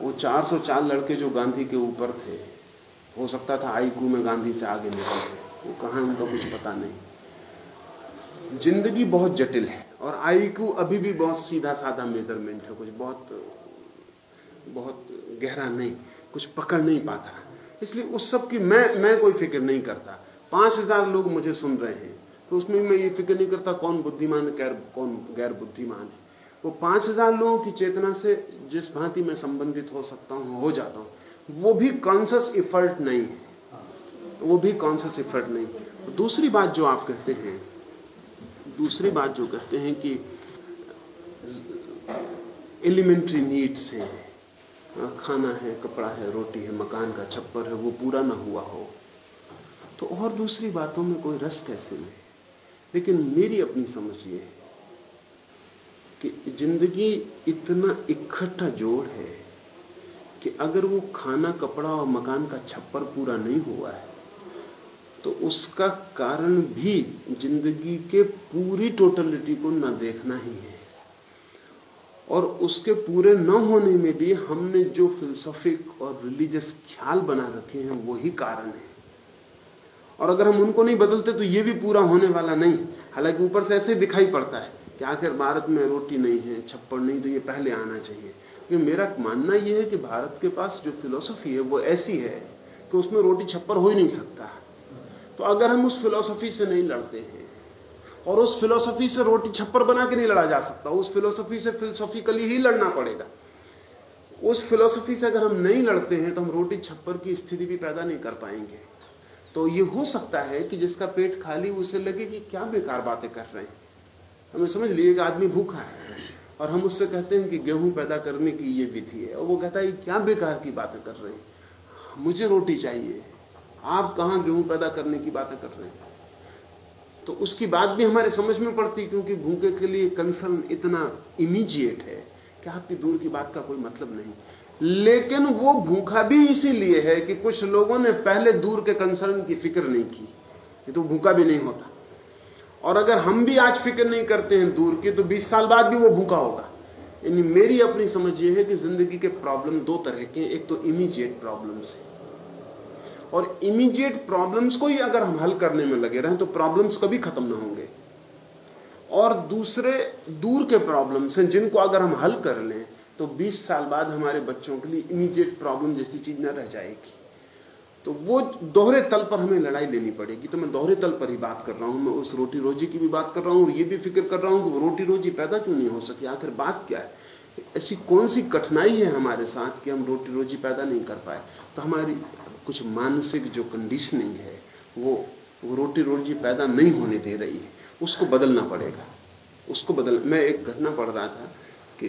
वो 404 लड़के जो गांधी के ऊपर थे, हो सकता था आईक्यू में गांधी से आगे निकल थे वो कहा उनका कुछ पता नहीं। ज़िंदगी बहुत जटिल है और आईक्यू अभी भी बहुत सीधा साधा मेज़रमेंट है, कुछ बहुत बहुत गहरा नहीं, कुछ पकड़ नहीं पाता। इसलिए उस सब की मैं मैं कोई फ़िक्र नहीं करता। पाँच हज़ार लोग मुझे सुन रहे हैं। तो उसमें मैं ये फ़िक्र नहीं करता कौन बुद्धिमान है, गैर कौन गैर बुद्धिमान है। वो पाँच हज़ार लोगों की चेतना से जिस भांति में संबंधित हो सकता हूँ, हो जाता हूँ, वो भी कॉन्सियस इफर्ट नहीं है। वो भी कॉन्सियस इफर्ट नहीं दूसरी बात जो आप कहते हैं, दूसरी बात जो कहते हैं कि एलिमेंट्री नीड्स हैं खाना है, कपड़ा है, रोटी है, मकान का छप्पर है, वो पूरा ना हुआ हो। तो और दूसरी बातों में कोई रस कैसे में लेकिन मेरी अपनी समझ ये है कि ज़िंदगी इतना इकट्ठा जोड़ है कि अगर वो खाना, कपड़ा और मकान का छप्पर पूरा नहीं हुआ है तो उसका कारण भी ज़िंदगी के पूरी टोटलिटी को न देखना ही है। और उसके पूरे न होने में भी हमने जो फिलोसॉफिक और रिलीजियस ख्याल बना रखे हैं वही कारण है। और अगर हम उनको नहीं बदलते तो ये भी पूरा होने वाला नहीं। हालाँकि ऊपर से ऐसे दिखाई पड़ता है कि आखिर भारत में रोटी नहीं है छप्पड़ नहीं तो ये पहले आना चाहिए। क्योंकि मेरा मानना यह है कि भारत के पास जो फिलोसफी है वो ऐसी है कि उसमें रोटी छप्पर हो ही नहीं सकता। तो अगर हम उस फिलोसफी से नहीं लड़ते हैं और उस फिलोसफी से रोटी छप्पर बना के नहीं लड़ा जा सकता, उस फिलोसफी से फिलोसॉफिकली ही लड़ना पड़ेगा। उस फिलोसफी से अगर हम नहीं लड़ते हैं तो हम रोटी छप्पर की स्थिति भी पैदा नहीं कर पाएँगे। तो ये हो सकता है कि जिसका पेट खाली उसे लगे कि क्या बेकार बातें कर रहे हैं। हमें समझ लिए कि आदमी भूखा है और हम उससे कहते हैं कि गेहूँ पैदा करने की ये विधि है और वो कहता है क्या बेकार की बातें कर रहे हैं? मुझे रोटी चाहिए। आप कहाँ गेहूँ पैदा करने की बातें कर रहे हैं? तो उसकी बात भी हमारे समझ में पड़ती, क्योंकि भूखे के लिए कंसर्न इतना इमीजिएट है कि आपकी दूर की बात का कोई मतलब नहीं। लेकिन वो भूखा भी इसीलिए है कि कुछ लोगों ने पहले दूर के कंसर्न की फ़िक्र नहीं की ये तो भूखा भी नहीं होता। और अगर हम भी आज फ़िक्र नहीं करते हैं दूर की तो 20 साल बाद भी वो भूखा होगा। यानी मेरी अपनी समझ ये है कि ज़िंदगी के प्रॉब्लम दो तरह के एक तो इमीजिएट प्रॉब्लम्स है। और इमीजिएट प्रॉब्लम्स को ही अगर हम हल करने में लगे रहें तो प्रॉब्लम्स कभी खत्म ना होंगे। और दूसरे दूर के प्रॉब्लम्स हैं जिनको अगर हम हल कर लें तो 20 साल बाद हमारे बच्चों के लिए इमीडिएट प्रॉब्लम जैसी चीज़ न रह जाएगी। तो वो दोहरे तल पर हमें लड़ाई लेनी पड़ेगी। तो मैं दोहरे तल पर ही बात कर रहा हूँ। मैं उस रोटी रोजी की भी बात कर रहा हूँ और ये भी फ़िक्र कर रहा हूँ कि वो रोटी रोजी पैदा क्यों नहीं हो सकी? आखिर बात क्या है? ऐसी कौन सी कठिनाई है हमारे साथ कि हम रोटी रोजी पैदा नहीं कर पाए? तो हमारी कुछ मानसिक जो कंडीशनिंग है, वो वो रोटी रोजी पैदा नहीं होने दे रही है। उसको बदलना पड़ेगा। उसको बदल, मैं एक घटना पढ़ रहा था। कि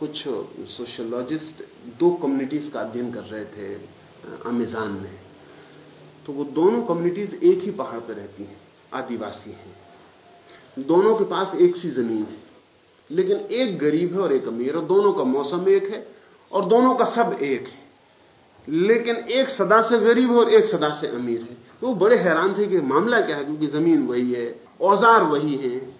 कुछ सोशोलॉजिस्ट दो कम्युनिटीज का अध्ययन कर रहे थे अमेजान में। तो वो दोनों कम्युनिटीज एक ही पहाड़ पर रहती हैं, आदिवासी हैं। दोनों के पास एक सी ज़मीन है, लेकिन एक गरीब है और एक अमीर और दोनों का मौसम एक है और दोनों का सब एक है। लेकिन एक सदा से गरीब और एक सदा से अमीर है। वो बड़े हैरान थे कि मामला क्या है, क्योंकि ज़मीन वही है, औज़ार वही है।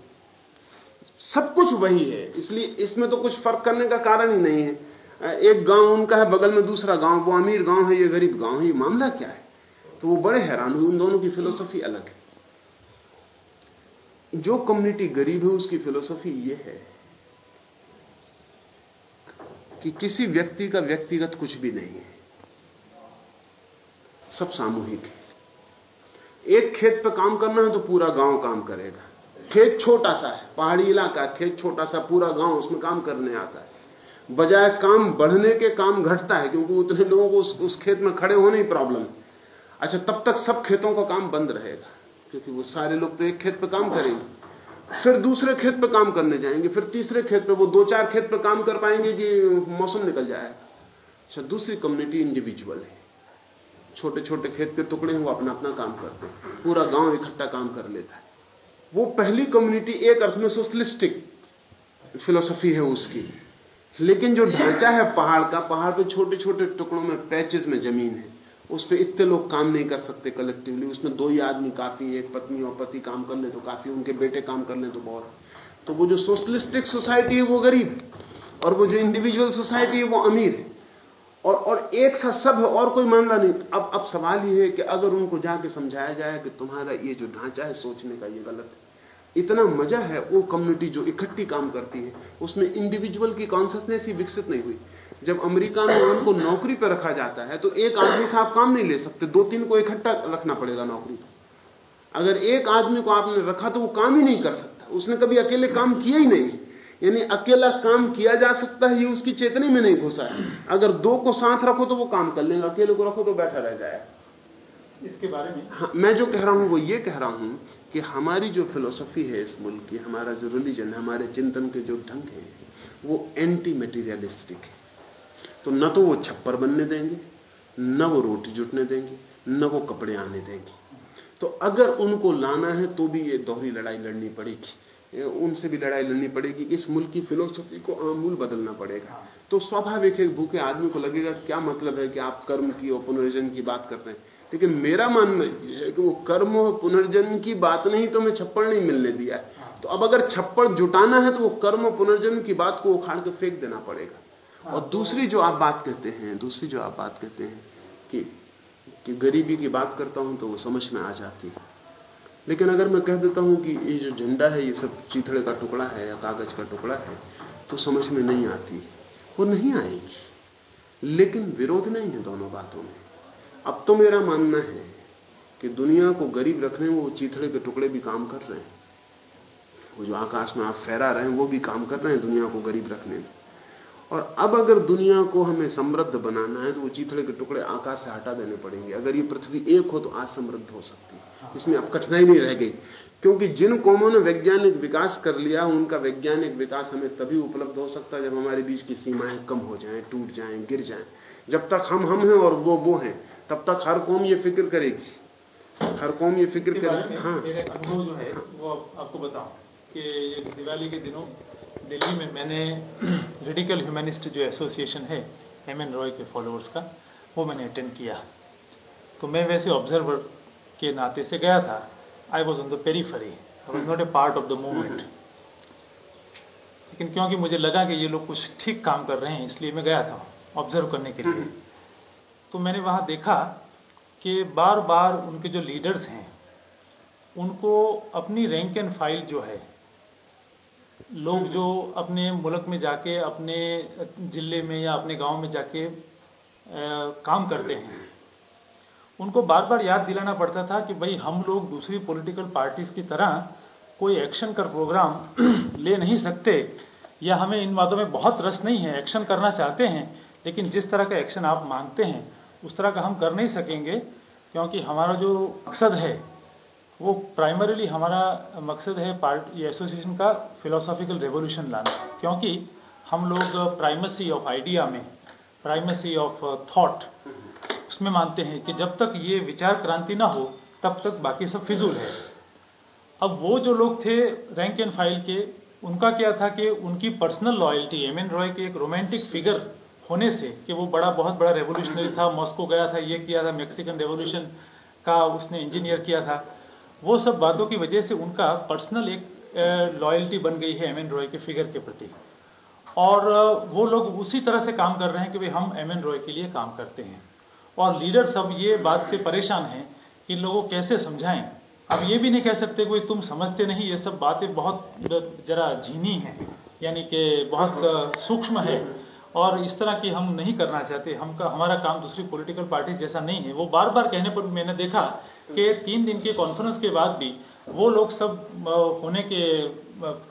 सब कुछ वही है। इसलिए इसमें तो कुछ फ़र्क करने का कारण ही नहीं है। एक गाँव उनका है, बगल में दूसरा गाँव, वो अमीर गाँव है, ये गरीब गाँव है, ये मामला क्या है? तो वो बड़े हैरान हुए, उन दोनों की फिलोसफी अलग है। जो कम्युनिटी गरीब है, उसकी फिलोसफी ये है कि किसी व्यक्ति का व्यक्तिगत कुछ भी नहीं है। सब सामूहिक है। एक खेत पर काम करना है तो पूरा गाँव काम करेगा। खेत छोटा सा है पहाड़ी इलाका खेत छोटा सा पूरा गाँव उसमें काम करने आता है। बजाय काम बढ़ने के काम घटता है क्योंकि उतने लोगों को उस, उस खेत में खड़े होने ही प्रॉब्लम है। अच्छा तब तक सब खेतों का काम बंद रहेगा क्योंकि वो सारे लोग तो एक खेत पर काम करेंगे। फिर दूसरे खेत पर काम करने जाएँगे फिर तीसरे खेत पर वो दो चार खेत पर काम कर पाएँगे कि मौसम निकल जाएगा अच्छा दूसरी कम्युनिटी इंडिविजुअल है। छोटे छोटे खेत के टुकड़े हैं वो अपना अपना काम करते हैं पूरा गाँव इकट्ठा काम कर लेता है। वो पहली कम्युनिटी एक अर्थ में सोशलिस्टिक फिलोसफी है उसकी। लेकिन जो ढांचा है पहाड़ का, पहाड़ पे छोटे छोटे टुकड़ों में पैचेज में ज़मीन है, उस पर इतने लोग काम नहीं कर सकते कलेक्टिवली उसमें दो ही आदमी, काफ़ी, एक पत्नी और पति काम कर ले तो काफ़ी, उनके बेटे काम कर ले तो बहुत। तो वो जो सोशलिस्टिक सोसाइटी है वो गरीब, और वो जो इंडिविजुअल सोसाइटी है वो अमीर है। और और एक सा सब है, और कोई मामला नहीं। अब अब सवाल ये है कि अगर उनको जाके समझाया जाए कि तुम्हारा ये जो ढांचा है, सोचने का ये गलत है। इतना मज़ा है वो कम्युनिटी जो इकट्ठी काम करती है, उसमें इंडिविजुअल की कॉन्सियसनेस ही विकसित नहीं हुई। जब अमेरिका में उनको नौकरी पर रखा जाता है तो एक आदमी से आप काम नहीं ले सकते दो तीन को इकट्ठा रखना पड़ेगा नौकरी पर अगर एक आदमी को आपने रखा तो वो काम ही नहीं कर सकता। उसने कभी अकेले काम किया ही नहीं। यानी अकेला काम किया जा सकता है ये उसकी चेतनी में नहीं घुसा है। अगर दो को साथ रखो तो वो काम कर लेंगे अकेले को रखो तो बैठा रह जाएगा इसके बारे में? हाँ, मैं जो कह रहा हूँ वो ये कह रहा हूँ कि हमारी जो फिलोसफी है इस मुल्क की हमारा जो रिलीजन है हमारे चिंतन के जो ढंग है वो एंटी मेटीरियलिस्टिक है। तो न तो वो छप्पर बनने देंगे न वो रोटी जुटने देंगे न वो कपड़े आने देंगे। तो अगर उनको लाना है तो भी ये दोहरी लड़ाई लड़नी पड़ेगी। उनसे भी लड़ाई लड़नी पड़ेगी। इस मुल्क की फिलोसफी को आमूल बदलना पड़ेगा। तो स्वाभाविक है, भूखे आदमी को लगेगा क्या मतलब है कि आप कर्म की और पुनर्जन की बात करते हैं। लेकिन मेरा मानना यह है कि वो कर्म और पुनर्जन्म की बात नहीं तो मैं छप्पड़ नहीं मिलने दिया है। तो अब अगर छप्पड़ जुटाना है तो वो कर्म और पुनर्जन्म की बात को उखाड़ के फेंक देना पड़ेगा। और दूसरी जो आप बात कहते हैं, दूसरी जो आप बात कहते हैं कि कि गरीबी की बात करता हूँ तो वो समझ में आ जाती है। लेकिन अगर मैं कह देता हूँ कि ये जो झंडा है, ये सब चीथड़े का टुकड़ा है या कागज़ का टुकड़ा है तो समझ में नहीं आती। वो नहीं आएगी। लेकिन विरोध नहीं है दोनों बातों में। अब तो मेरा मानना है कि दुनिया को गरीब रखने वो चीथड़े के टुकड़े भी काम कर रहे हैं। वो जो आकाश में आप फहरा रहे हैं, वो भी काम कर रहे हैं दुनिया को गरीब रखने में। और अब अगर दुनिया को हमें समृद्ध बनाना है तो वो चीथड़े के टुकड़े आकाश से हटा देने पड़ेंगे। अगर ये पृथ्वी एक हो तो आज समृद्ध हो सकती है। इसमें अब कठिनाई नहीं रह गई। क्योंकि जिन कौमों ने वैज्ञानिक विकास कर लिया उनका वैज्ञानिक विकास हमें तभी उपलब्ध हो सकता है जब हमारे बीच की सीमाएँ कम हो जाएँ टूट जाएँ गिर जाएँ। जब तक हम हम हैं और वो वो हैं तब तक हर कौम ये फ़िक्र करेगी। हर कौम ये फ़िक्र करेगी। हाँ। जो है वो आपको बताऊँ कि दिवाली के दिनों दिल्ली में मैंने <clears throat> रेडिकल ह्यूमनिस्ट जो एसोसिएशन है एम एन रॉय के फॉलोअर्स का, वो मैंने अटेंड किया। तो मैं वैसे ऑब्जर्वर के नाते से गया था। I was on the periphery I was not a part of the movement लेकिन क्योंकि मुझे लगा कि ये लोग कुछ ठीक काम कर रहे हैं, इसलिए मैं गया था ऑब्ज़र्व करने के लिए। तो मैंने वहाँ देखा कि बार बार उनके जो लीडर्स हैं, उनको अपनी रैंक एंड फ़ाइल जो है लोग जो अपने मुल्क में जाके अपने ज़िले में या अपने गाँव में जाके आ, काम करते हैं। उनको बार बार याद दिलाना पड़ता था कि भाई हम लोग दूसरी पॉलिटिकल पार्टीज़ की तरह कोई एक्शन कर प्रोग्राम <clears throat> ले नहीं सकते या हमें इन बातों में बहुत रस नहीं है एक्शन करना चाहते हैं लेकिन जिस तरह का एक्शन आप मांगते हैं उस तरह का हम कर नहीं सकेंगे क्योंकि हमारा जो मकसद है वो प्राइमरीली हमारा मकसद है पार्ट ये एसोसिएशन का फिलोसॉफिकल रेवोल्यूशन लाना। क्योंकि हम लोग प्राइमेसी ऑफ़ आइडिया में प्राइमेसी ऑफ़ थॉट उसमें मानते हैं कि जब तक ये विचार क्रांति ना हो, तब तक बाकी सब फिजूल है। अब वो जो लोग थे रैंक एंड फ़ाइल के, उनका क्या था कि उनकी personal loyalty M N Roy के एक रोमांटिक फिगर होने से कि वो बड़ा, बहुत बड़ा रेवोल्यूशनरी था मॉस्को गया था, ये किया था मैक्सिकन रेवोल्यूशन का उसने इंजीनियर किया था वो सब बातों की वजह से उनका पर्सनल एक लॉयल्टी बन गई है एम एन रॉय के फिगर के प्रति। और वो लोग उसी तरह से काम कर रहे हैं कि भाई हम एम एन रॉय के लिए काम करते हैं। और लीडर सब ये बात से परेशान हैं कि लोगों को कैसे समझाएँ? अब ये भी नहीं कह सकते कोई तुम समझते नहीं, ये सब बातें बहुत जरा झीनी हैं, यानी कि बहुत सूक्ष्म है। और इस तरह की हम नहीं करना चाहते। हम का, हमारा काम दूसरी पॉलिटिकल पार्टी जैसा नहीं है। वो बार बार कहने पर मैंने देखा कि तीन दिन के कॉन्फ्रेंस के बाद भी, वो लोग सब होने के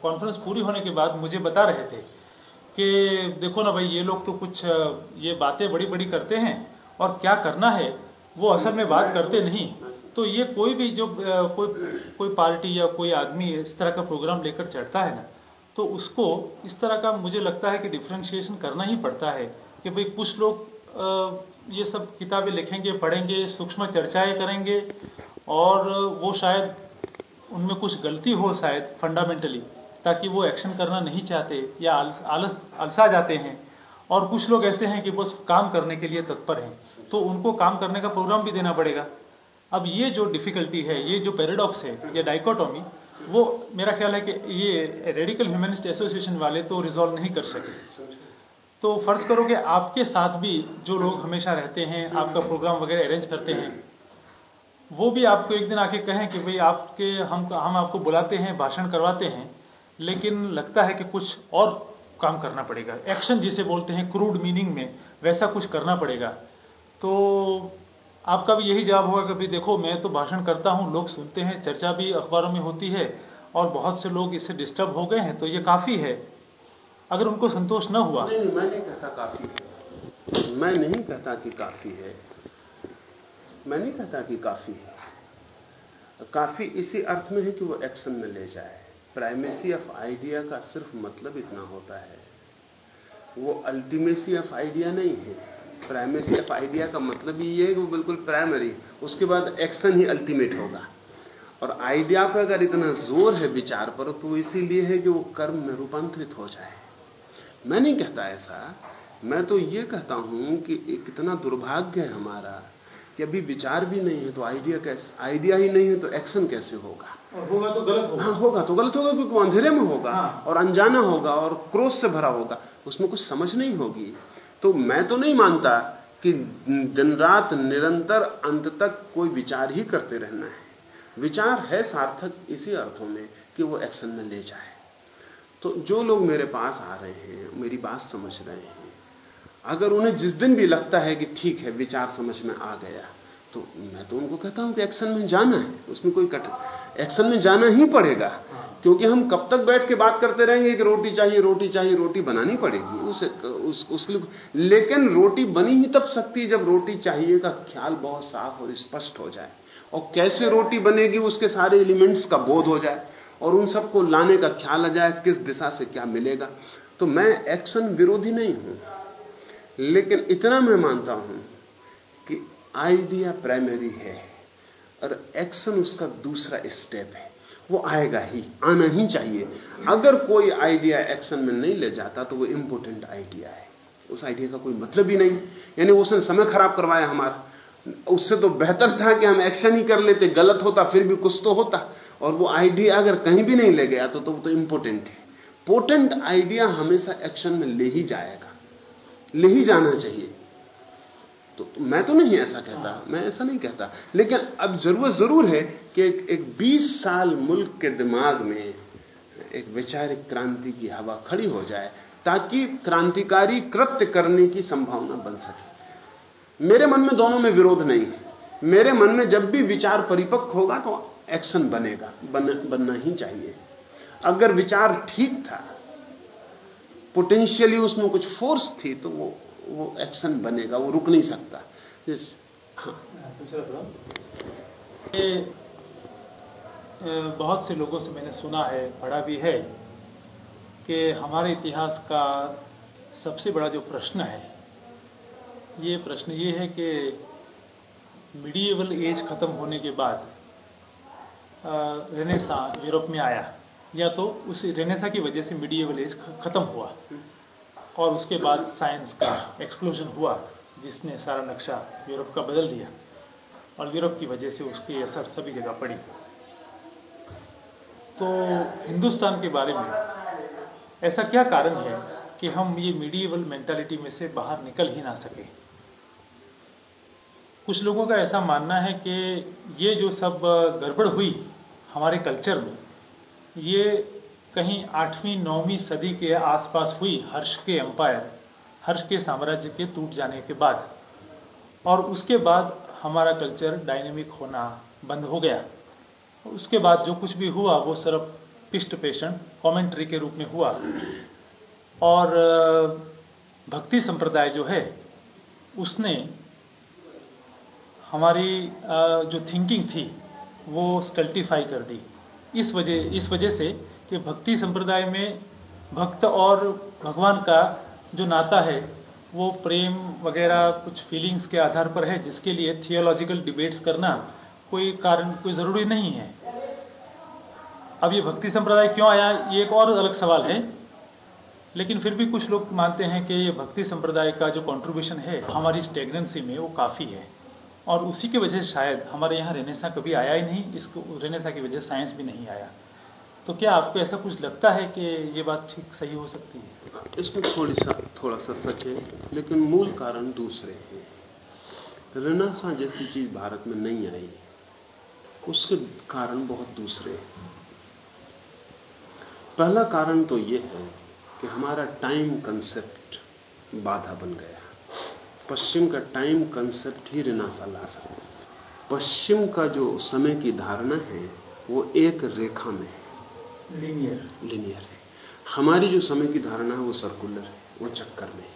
कॉन्फ्रेंस पूरी होने के बाद मुझे बता रहे थे कि देखो ना भाई, ये लोग तो कुछ ये बातें बड़ी बड़ी करते हैं और क्या करना है, वो असल में बात करते नहीं। तो ये कोई भी जो कोई कोई पार्टी या कोई आदमी इस तरह का प्रोग्राम लेकर चढ़ता है ना तो उसको इस तरह का मुझे लगता है कि डिफ्रेंशिएशन करना ही पड़ता है कि भाई कुछ लोग ये सब किताबें लिखेंगे, पढ़ेंगे, सूक्ष्म चर्चाएँ करेंगे और वो शायद उनमें कुछ गलती हो शायद फंडामेंटली ताकि वो एक्शन करना नहीं चाहते या आलस आलस जाते हैं। और कुछ लोग ऐसे हैं कि बस काम करने के लिए तत्पर हैं। तो उनको काम करने का प्रोग्राम भी देना पड़ेगा। अब ये जो डिफिकल्टी है, ये जो पैराडॉक्स है, ये डाइकोटोमी वो मेरा ख्याल है कि ये रेडिकल ह्यूमनिस्ट एसोसिएशन वाले तो रिजॉल्व नहीं कर सके। तो फ़र्ज़ करो कि आपके साथ भी जो लोग हमेशा रहते हैं, आपका प्रोग्राम वगैरह अरेंज करते हैं, वो भी आपको एक दिन आके कहें कि भाई आपके, हम हम आपको बुलाते हैं, भाषण करवाते हैं, लेकिन लगता है कि कुछ और काम करना पड़ेगा। एक्शन जिसे बोलते हैं क्रूड मीनिंग में, वैसा कुछ करना पड़ेगा। तो आपका भी यही जवाब होगा कि भाई देखो, मैं तो भाषण करता हूँ, लोग सुनते हैं, चर्चा भी अखबारों में होती है, और बहुत से लोग इससे डिस्टर्ब हो गए हैं तो ये काफ़ी है। अगर उनको संतोष न हुआ। नहीं, मैं नहीं कहता काफ़ी है। मैं नहीं कहता कि काफ़ी है। मैं नहीं कहता कि काफ़ी है। काफ़ी इसी अर्थ में है कि वो एक्शन में ले जाए। प्राइमेसी ऑफ़ आइडिया का सिर्फ़ मतलब इतना होता है। वो अल्टीमेसी ऑफ़ आइडिया नहीं है। प्राइमेसी ऑफ़ आइडिया का मतलब ये है कि वो बिल्कुल प्राइमरी उसके बाद एक्शन ही अल्टीमेट होगा। और आइडिया पर अगर इतना ज़ोर है विचार पर तो इसीलिए है कि वो कर्म में रूपांतरित हो जाए। मैं नहीं कहता ऐसा। मैं तो ये कहता हूँ कि कितना दुर्भाग्य है हमारा कि अभी विचार भी नहीं है तो आइडिया कैसे आइडिया ही नहीं है तो एक्शन कैसे होगा? और होगा तो गलत होगा। हाँ होगा तो गलत होगा क्योंकि अंधेरे में होगा हाँ। और अनजाना होगा और क्रोध से भरा होगा उसमें कुछ समझ नहीं होगी। तो मैं तो नहीं मानता कि दिन रात निरंतर अंत तक कोई विचार ही करते रहना है। विचार है सार्थक इसी अर्थों में कि वो एक्शन में ले जाए। तो जो लोग मेरे पास आ रहे हैं मेरी बात समझ रहे हैं अगर उन्हें जिस दिन भी लगता है कि ठीक है विचार समझ में आ गया तो मैं तो उनको कहता हूँ कि एक्शन में जाना है उसमें कोई कट एक्शन में जाना ही पड़ेगा क्योंकि हम कब तक बैठ के बात करते रहेंगे कि रोटी चाहिए रोटी चाहिए रोटी बनानी पड़ेगी उसे उस, उसके लेकिन रोटी बनी ही तब सकती है जब रोटी चाहिए का ख्याल बहुत साफ़ और स्पष्ट हो जाए और कैसे रोटी बनेगी उसके सारे एलिमेंट्स का बोध हो जाए। और उन सबको लाने का ख्याल आ जाए, किस दिशा से क्या मिलेगा। तो मैं एक्शन विरोधी नहीं हूँ, लेकिन इतना मैं मानता हूँ कि आइडिया प्राइमरी है और एक्शन उसका दूसरा स्टेप है। वो आएगा ही, आना ही चाहिए। अगर कोई आइडिया एक्शन में नहीं ले जाता तो वो इंपोर्टेंट आइडिया है। उस आइडिया का कोई मतलब ही नहीं। यानी उसने समय खराब करवाया हमारा। उससे तो बेहतर था कि हम एक्शन ही कर लेते, गलत होता, फिर भी कुछ तो होता। और वो आइडिया अगर कहीं भी नहीं ले गया तो तो, तो इंपोर्टेंट है। पोटेंट आइडिया हमेशा एक्शन में ले ही जाएगा। ले ही जाना चाहिए। तो, तो मैं तो नहीं ऐसा कहता। मैं ऐसा नहीं कहता। लेकिन अब ज़रूरत ज़रूर है कि एक, एक 20 साल मुल्क के दिमाग में एक वैचारिक क्रांति की हवा खड़ी हो जाए ताकि क्रांतिकारी कृत्य करने की संभावना बन सके। मेरे मन में दोनों में विरोध नहीं है। मेरे मन में जब भी विचार परिपक्व होगा तो एक्शन बनेगा बन, बनना ही चाहिए। अगर विचार ठीक था पोटेंशियली उसमें कुछ फोर्स थी तो वो वो एक्शन बनेगा वो रुक नहीं सकता। जिस हाँ। ये बहुत से लोगों से मैंने सुना है पढ़ा भी है कि हमारे इतिहास का सबसे बड़ा जो प्रश्न है ये प्रश्न ये है कि मिडिएवल एज खत्म होने के बाद रेनेसा यूरोप में आया। या तो उस रेनेसा की वजह से मिडिएवल एज खत्म हुआ। और उसके बाद साइंस का एक्सप्लोजन हुआ, जिसने सारा नक्शा यूरोप का बदल दिया। और यूरोप की वजह से उसकी असर सभी जगह पड़ी। तो हिंदुस्तान के बारे में, ऐसा क्या कारण है कि हम ये मीडिएवल मेंटालिटी में से बाहर निकल ही ना सके? कुछ लोगों का ऐसा मानना है कि ये जो सब गड़बड़ हुई हमारे कल्चर में, ये कहीं आठवीं, नौवीं सदी के आसपास हुई हर्ष के एम्पायर हर्ष के साम्राज्य के टूट जाने के बाद। और उसके बाद हमारा कल्चर डायनेमिक होना बंद हो गया। उसके बाद जो कुछ भी हुआ, वो सिर्फ़ पिष्ट पेशेंट कमेंट्री के रूप में हुआ। और भक्ति संप्रदाय जो है, उसने हमारी जो थिंकिंग थी वो स्टल्टिफाई कर दी। इस वजह इस वजह से कि भक्ति संप्रदाय में भक्त और भगवान का जो नाता है, वो प्रेम वगैरह कुछ फीलिंग्स के आधार पर है, जिसके लिए थियोलॉजिकल डिबेट्स करना कोई कारण, कोई ज़रूरी नहीं है। अब ये भक्ति संप्रदाय क्यों आया, ये एक और अलग सवाल है। लेकिन फिर भी कुछ लोग मानते हैं कि ये भक्ति संप्रदाय का जो कंट्रीब्यूशन है, हमारी स्टेगनेंसी में वो काफ़ी है। और उसी की वजह से शायद हमारे यहाँ रेनेसा कभी आया ही नहीं, इसको रेनेसा की वजह साइंस भी नहीं आया। तो क्या आपको ऐसा कुछ लगता है कि ये बात ठीक सही हो सकती है? इसमें थोड़ी सा थोड़ा सा सच है, लेकिन मूल कारण दूसरे हैं। रेनेसा जैसी चीज़ भारत में नहीं आई। उसके कारण बहुत दूसरे हैं। पहला कारण तो यह है कि हमारा टाइम कंसेप्ट बाधा बन गया। पश्चिम का टाइम कंसेप्ट ही रिनासा ला सकता पश्चिम का जो समय की धारणा है वो एक रेखा में है। लीनियर लीनियर है। हमारी जो समय की धारणा है वो सर्कुलर है वो चक्कर में है।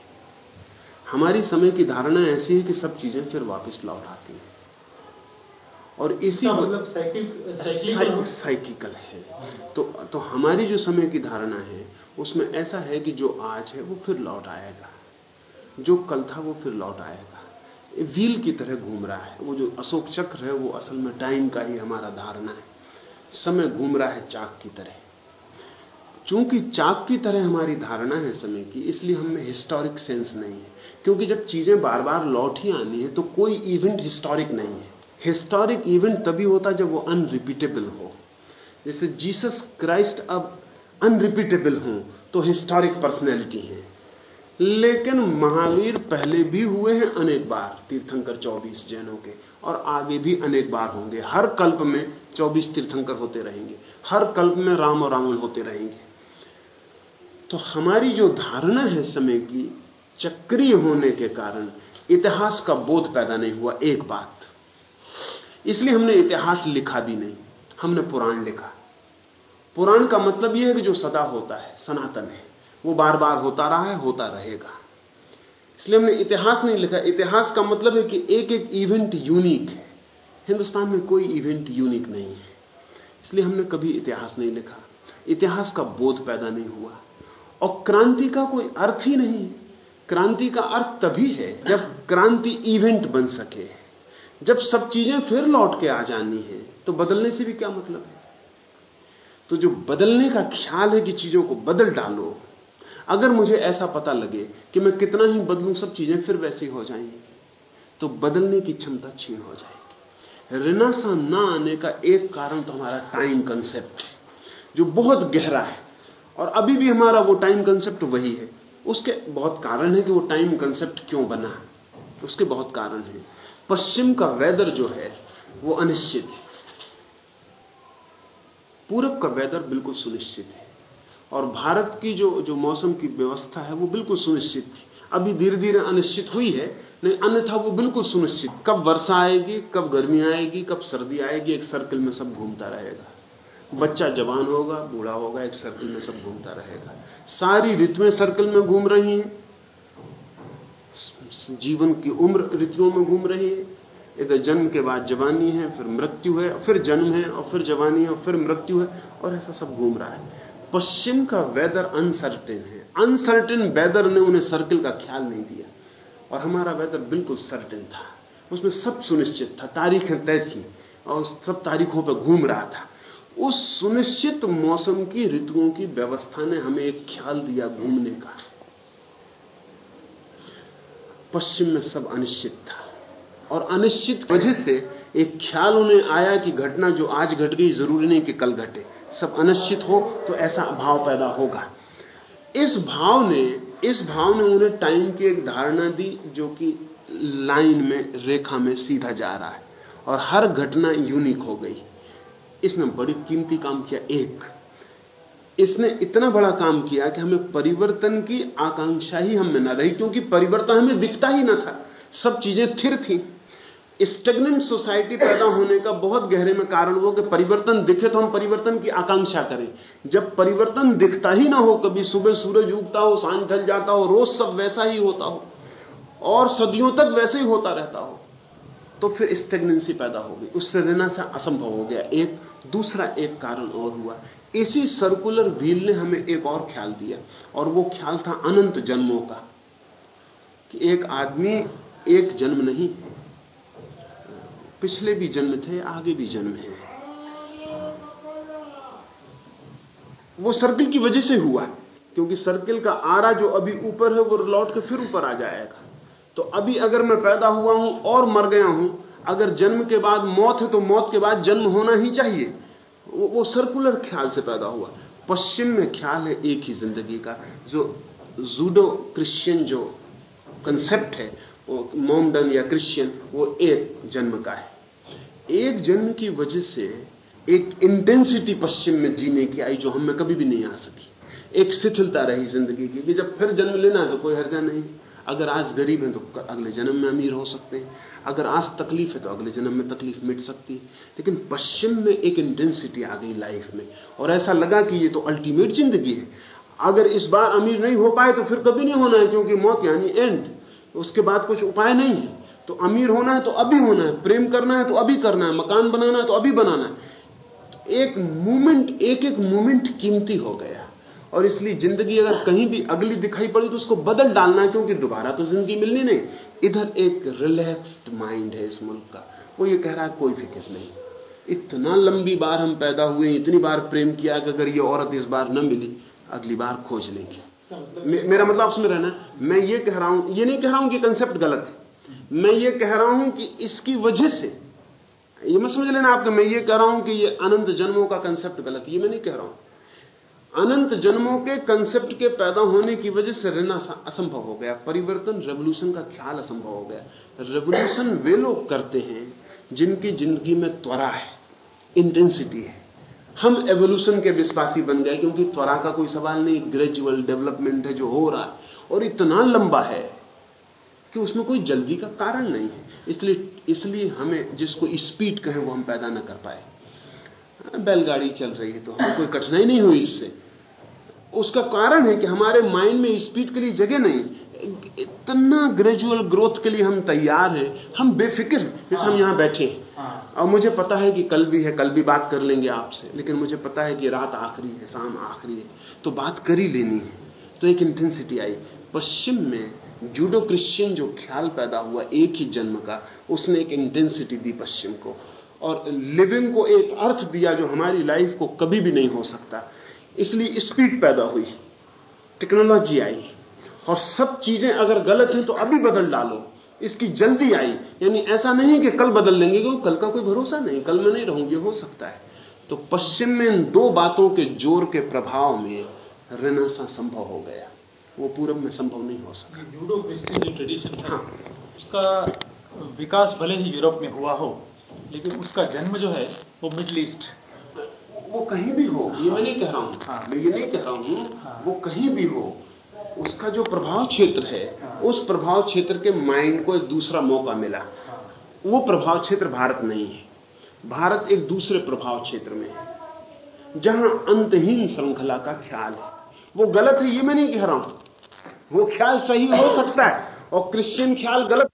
हमारी समय की धारणा ऐसी है कि सब चीज़ें फिर वापस लौट आती हैं। और इसी मतलब साइकिकल है। तो तो हमारी जो समय की धारणा है उसमें ऐसा है कि जो आज है वो फिर लौट आएगा। जो कल था वो फिर लौट आएगा। व्हील की तरह घूम रहा है। वो जो अशोक चक्र है, वो असल में टाइम का ही हमारा धारणा है। समय घूम रहा है चाक की तरह। चूँकि चाक की तरह हमारी धारणा है समय की, इसलिए हमें हिस्टोरिक सेंस नहीं है। क्योंकि जब चीज़ें बार बार लौट ही आनी है तो कोई इवेंट हिस्टोरिक नहीं है। हिस्टोरिक इवेंट तभी होता जब वो अनरिपीटेबल हो। जैसे जीसस क्राइस्ट अब अनरिपीटेबल हो तो हिस्टोरिक पर्सनैलिटी है। लेकिन महावीर पहले भी हुए हैं अनेक बार, तीर्थंकर 24 जैनों के, और आगे भी अनेक बार होंगे। हर कल्प में 24 तीर्थंकर होते रहेंगे। हर कल्प में राम और रावण होते रहेंगे। तो हमारी जो धारणा है समय की, चक्रीय होने के कारण इतिहास का बोध पैदा नहीं हुआ एक बात। इसलिए हमने इतिहास लिखा भी नहीं, हमने पुराण लिखा। पुराण का मतलब यह है कि जो सदा होता है, सनातन है। वो बार बार होता रहा है, होता रहेगा। इसलिए हमने इतिहास नहीं लिखा, इतिहास का मतलब है कि एक एक इवेंट यूनिक है। हिंदुस्तान में कोई इवेंट यूनिक नहीं है। इसलिए हमने कभी इतिहास नहीं लिखा। इतिहास का बोध पैदा नहीं हुआ। और क्रांति का कोई अर्थ ही नहीं। क्रांति का अर्थ तभी है जब क्रांति इवेंट बन सके। जब सब चीज़ें फिर लौट के आ जानी है तो बदलने से भी क्या मतलब है? तो जो बदलने का ख्याल है कि चीज़ों को बदल डालो अगर मुझे ऐसा पता लगे कि मैं कितना ही बदलूं, सब चीज़ें फिर वैसी हो जाएँगी तो बदलने की क्षमता छीन हो जाएगी। रिनासा ना आने का एक कारण तो हमारा टाइम कंसेप्ट है, जो बहुत गहरा है। और अभी भी हमारा वो टाइम कंसेप्ट वही है। उसके बहुत कारण है कि वो टाइम कंसेप्ट क्यों बना। उसके बहुत कारण है। पश्चिम का वेदर जो है, वो अनिश्चित है। पूरब का वेदर बिल्कुल सुनिश्चित है। और भारत की जो जो मौसम की व्यवस्था है वो बिल्कुल सुनिश्चित थी। अभी धीरे धीरे अनिश्चित हुई है, नहीं, अन्यथा वो बिल्कुल सुनिश्चित। कब वर्षा आएगी, कब गर्मी आएगी, कब सर्दी आएगी, एक सर्कल में सब घूमता रहेगा। बच्चा जवान होगा, बूढ़ा होगा, एक सर्कल में सब घूमता रहेगा। सारी ऋतुएँ सर्कल में घूम रही हैं। जीवन की उम्र ऋतुओं में घूम रही है। इधर जन्म के बाद जवानी है, फिर मृत्यु है, फिर जन्म है, और फिर जवानी है, और फिर मृत्यु है, और ऐसा सब घूम रहा है। पश्चिम का वेदर अनसर्टेन है। अनसर्टेन वेदर ने उन्हें सर्किल का ख्याल नहीं दिया। और हमारा वेदर बिल्कुल सर्टेन था। उसमें सब सुनिश्चित था। तारीखें तय थी और सब तारीखों पर घूम रहा था। उस सुनिश्चित मौसम की, ऋतुओं की व्यवस्था ने हमें एक ख्याल दिया घूमने का। पश्चिम में सब अनिश्चित था। और अनिश्चित वजह से एक ख्याल उन्हें आया कि घटना जो आज घट गई, ज़रूरी नहीं कि कल घटे। सब अनिश्चित हो तो ऐसा भाव पैदा होगा। इस भाव ने, इस भाव ने उन्हें टाइम की एक धारणा दी, जो कि लाइन में, रेखा में सीधा जा रहा है। और हर घटना यूनिक हो गई। इसने बड़ी कीमती काम किया, एक। इसने इतना बड़ा काम किया कि हमें परिवर्तन की आकांक्षा ही हमें न रही, क्योंकि परिवर्तन हमें दिखता ही ना था। सब चीज़ें थिर थी। स्टेगनेंट सोसाइटी पैदा होने का बहुत गहरे में कारण वो कि परिवर्तन दिखे तो हम परिवर्तन की आकांक्षा करें। जब परिवर्तन दिखता ही ना हो, कभी सुबह सूरज उगता हो, साँझ ढल जाता हो, रोज सब वैसा ही होता हो, और सदियों तक वैसे ही होता रहता हो तो फिर स्टेगनेंसी पैदा हो गई। उससे रहना सा असंभव हो गया। एक दूसरा एक कारण और हुआ। इसी सर्कुलर व्हील ने हमें एक और ख्याल दिया, और वो ख्याल था अनंत जन्मों का, कि एक आदमी एक जन्म नहीं पिछले भी जन्म थे आगे भी जन्म है। वो सर्किल की वजह से हुआ क्योंकि सर्किल का आरा जो अभी ऊपर है वो लौट के फिर ऊपर आ जाएगा। तो अभी अगर मैं पैदा हुआ हूँ और मर गया हूँ अगर जन्म के बाद मौत है तो मौत के बाद जन्म होना ही चाहिए। वो, वो सर्कुलर ख्याल से पैदा हुआ। पश्चिम में ख्याल है एक ही ज़िंदगी का। जो जूडो क्रिश्चियन जो कंसेप्ट है वो मोमडन या क्रिश्चियन वो एक जन्म का है। एक जन्म की वजह से एक इंटेंसिटी पश्चिम में जीने की आई जो हमें कभी भी नहीं आ सकी। एक शिथिलता रही ज़िंदगी की कि जब फिर जन्म लेना है तो कोई हर्जा नहीं। अगर आज गरीब है तो अगले जन्म में अमीर हो सकते हैं। अगर आज तकलीफ़ है तो अगले जन्म में तकलीफ़ मिट सकती है। लेकिन पश्चिम में एक इंटेंसिटी आ गई लाइफ में। और ऐसा लगा कि ये तो अल्टीमेट ज़िंदगी है। अगर इस बार अमीर नहीं हो पाए तो फिर कभी नहीं होना है, क्योंकि मौत यानी एंड उसके बाद कुछ उपाय नहीं है। तो अमीर होना है तो अभी होना है, प्रेम करना है तो अभी करना है, मकान बनाना है तो अभी बनाना है। एक मूवमेंट एक एक मूवमेंट कीमती हो गया। और इसलिए ज़िंदगी अगर कहीं भी अगली दिखाई पड़ी तो उसको बदल डालना है, क्योंकि दोबारा तो ज़िंदगी मिलनी नहीं। इधर एक रिलैक्स्ड माइंड है इस मुल्क का। वो ये कह रहा है, कोई फ़िक्र नहीं। इतना लंबी बार हम पैदा हुए इतनी बार प्रेम किया कि अगर ये औरत इस बार न मिली, अगली बार खोज लेंगे। मेरा मतलब उसमें रहना मैं ये कह रहा हूँ, ये नहीं कह रहा हूँ कि कंसेप्ट गलत है। मैं ये कह रहा हूँ कि इसकी वजह से, ये मैं समझ लेना आपका मैं ये कह रहा हूँ कि ये अनंत जन्मों का कंसेप्ट गलत, ये मैं नहीं कह रहा हूँ। अनंत जन्मों के कंसेप्ट के पैदा होने की वजह से रहना असंभव हो गया, परिवर्तन रेवोल्यूशन का ख्याल असंभव हो गया। रेवोल्यूशन वे लोग करते हैं जिनकी ज़िंदगी में त्वरा है इंटेंसिटी है। हम एवोल्यूशन के विश्वासी बन गए क्योंकि त्वरा का कोई सवाल नहीं ग्रेजुअल डेवलपमेंट है जो हो रहा है, और इतना लंबा है कि उसमें कोई जल्दी का कारण नहीं है। इसलिए इसलिए हमें जिसको स्पीड कहें वो हम पैदा ना कर पाए। बैलगाड़ी चल रही है तो हमें कोई कठिनाई नहीं हुई इससे। उसका कारण है कि हमारे माइंड में स्पीड के लिए जगह नहीं इतना ग्रेजुअल ग्रोथ के लिए हम तैयार हैं। हम बेफिक्र जैसे हम यहाँ बैठे हैं। और मुझे पता है कि कल भी है कल भी बात कर लेंगे आपसे। लेकिन मुझे पता है कि रात आखिरी है शाम आखिरी है। तो बात कर ही लेनी है। तो एक इंटेंसिटी आई। पश्चिम में जूडो क्रिश्चियन जो ख्याल पैदा हुआ एक ही जन्म का, उसने एक इंटेंसिटी दी पश्चिम को। और लिविंग को एक अर्थ दिया जो हमारी लाइफ को कभी भी नहीं हो सकता। इसलिए स्पीड पैदा हुई, टेक्नोलॉजी आई। और सब चीज़ें अगर गलत हैं तो अभी बदल डालो। इसकी जल्दी आई। यानी ऐसा नहीं कि कल बदल लेंगे, क्योंकि कल का कोई भरोसा नहीं। कल मैं नहीं रहूँगी, हो सकता है। तो पश्चिम में इन दो बातों के ज़ोर के प्रभाव में रेनासा संभव हो गया। वो पूरब में संभव नहीं हो सका जूडो क्रिश्चियन जो ट्रेडिशन था उसका विकास भले ही यूरोप में हुआ हो लेकिन उसका जन्म जो है वो मिडल ईस्ट वो कहीं भी हो ये मैं नहीं कह रहा हूँ हाँ। मैं ये नहीं कह रहा हूँ हाँ। वो कहीं भी हो उसका जो प्रभाव क्षेत्र है हाँ। उस प्रभाव क्षेत्र के माइंड को एक दूसरा मौका मिला हाँ। वो प्रभाव क्षेत्र भारत नहीं है भारत एक दूसरे प्रभाव क्षेत्र में है जहाँ अंतहीन श्रृंखला का ख्याल है वो गलत है ये मैं नहीं कह रहा हूँ वो ख्याल सही हो सकता है। और क्रिश्चियन ख्याल गलत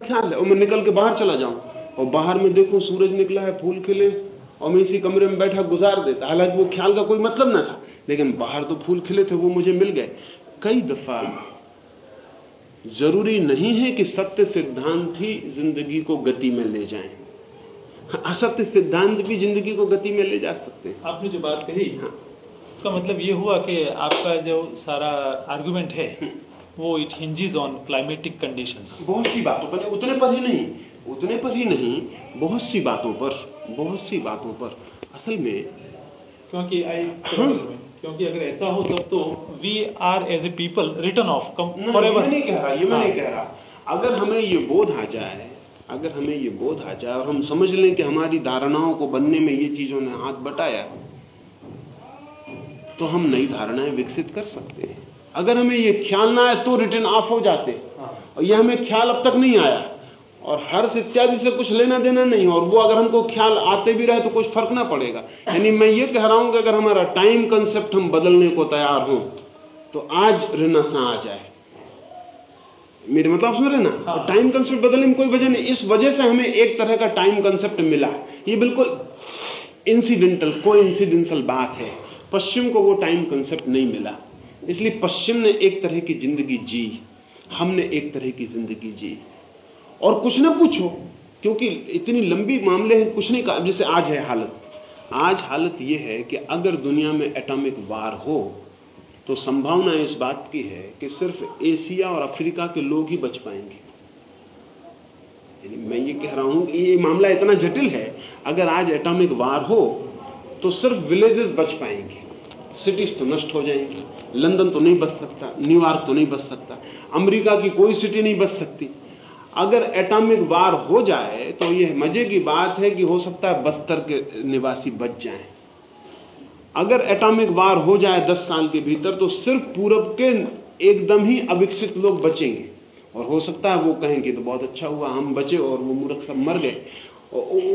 ख्याल है, और मैं निकल के बाहर चला जाऊँ। और बाहर में देखो सूरज निकला है, फूल खिले, और मैं इसी कमरे में बैठा गुजार देता। हालाँकि वो ख्याल का कोई मतलब ना था, लेकिन बाहर तो फूल खिले थे, वो मुझे मिल गए। कई दफ़ा ज़रूरी नहीं है कि सत्य सिद्धांत ही ज़िंदगी को गति में ले जाएँ। असत्य सिद्धांत भी ज़िंदगी को गति में ले जा सकते हैं। आपने जो बात कही हाँ। का मतलब ये हुआ कि आपका जो सारा आर्गुमेंट है वो it hinges on climatic conditions बहुत सी बातों पर उतने पर ही नहीं उतने पर ही नहीं बहुत सी बातों पर बहुत सी बातों पर। असल में क्योंकि आई क्योंकि अगर ऐसा हो तब तो we are as a people return of come ever नहीं कह रहा ये मैं नहीं कह रहा। अगर हमें ये बोध आ जाए अगर हमें ये बोध आ जाए और हम समझ लें कि हमारी धारणाओं को बनने में ये चीज़ों ने हाथ बटाया तो हम नई धारणाएँ विकसित कर सकते हैं। अगर हमें ये ख्याल ना आए तो रिटर्न ऑफ़ हो जाते हाँ। और ये हमें ख्याल अब तक नहीं आया। और हर्ष इत्यादि से कुछ लेना देना नहीं और वो अगर हमको ख्याल आते भी रहे तो कुछ फ़र्क ना पड़ेगा। यानी मैं ये कह रहा हूँ कि अगर हमारा टाइम कंसेप्ट हम बदलने को तैयार हो तो आज रिनासा आ जाए। मेरे मतलब समझ रहे ना? हाँ। टाइम कंसेप्ट बदलने में कोई वजह नहीं। इस वजह से हमें एक तरह का टाइम कंसेप्ट मिला। ये बिल्कुल इंसिडेंटल को इंसिडेंशल बात है। पश्चिम को वो टाइम कंसेप्ट नहीं मिला। इसलिए पश्चिम ने एक तरह की ज़िंदगी जी। हमने एक तरह की ज़िंदगी जी। और कुछ ना पूछो क्योंकि इतनी लंबी मामले हैं कुछ नहीं कहा जैसे आज है हालत। आज हालत यह है कि अगर दुनिया में एटॉमिक वार हो तो संभावना इस बात की है कि सिर्फ़ एशिया और अफ्रीका के लोग ही बच पाएँगे। मैं ये कह रहा हूँ कि ये मामला इतना जटिल है, अगर आज एटॉमिक वार हो तो सिर्फ़ विलेजेस बच पाएँगे। सिटीज़ तो नष्ट हो जाएँगी। लंदन तो नहीं बच सकता, न्यूयॉर्क तो नहीं बच सकता, अमेरिका की कोई सिटी नहीं बच सकती। अगर एटॉमिक वार हो जाए तो यह मज़े की बात है कि हो सकता है बस्तर के निवासी बच जाएँ। अगर एटॉमिक वार हो जाए दस साल के भीतर तो सिर्फ़ पूरब के एकदम ही अविकसित लोग बचेंगे। और हो सकता है वो कहेंगे तो बहुत अच्छा हुआ, हम बचे और वो मूर्ख सब मर गए।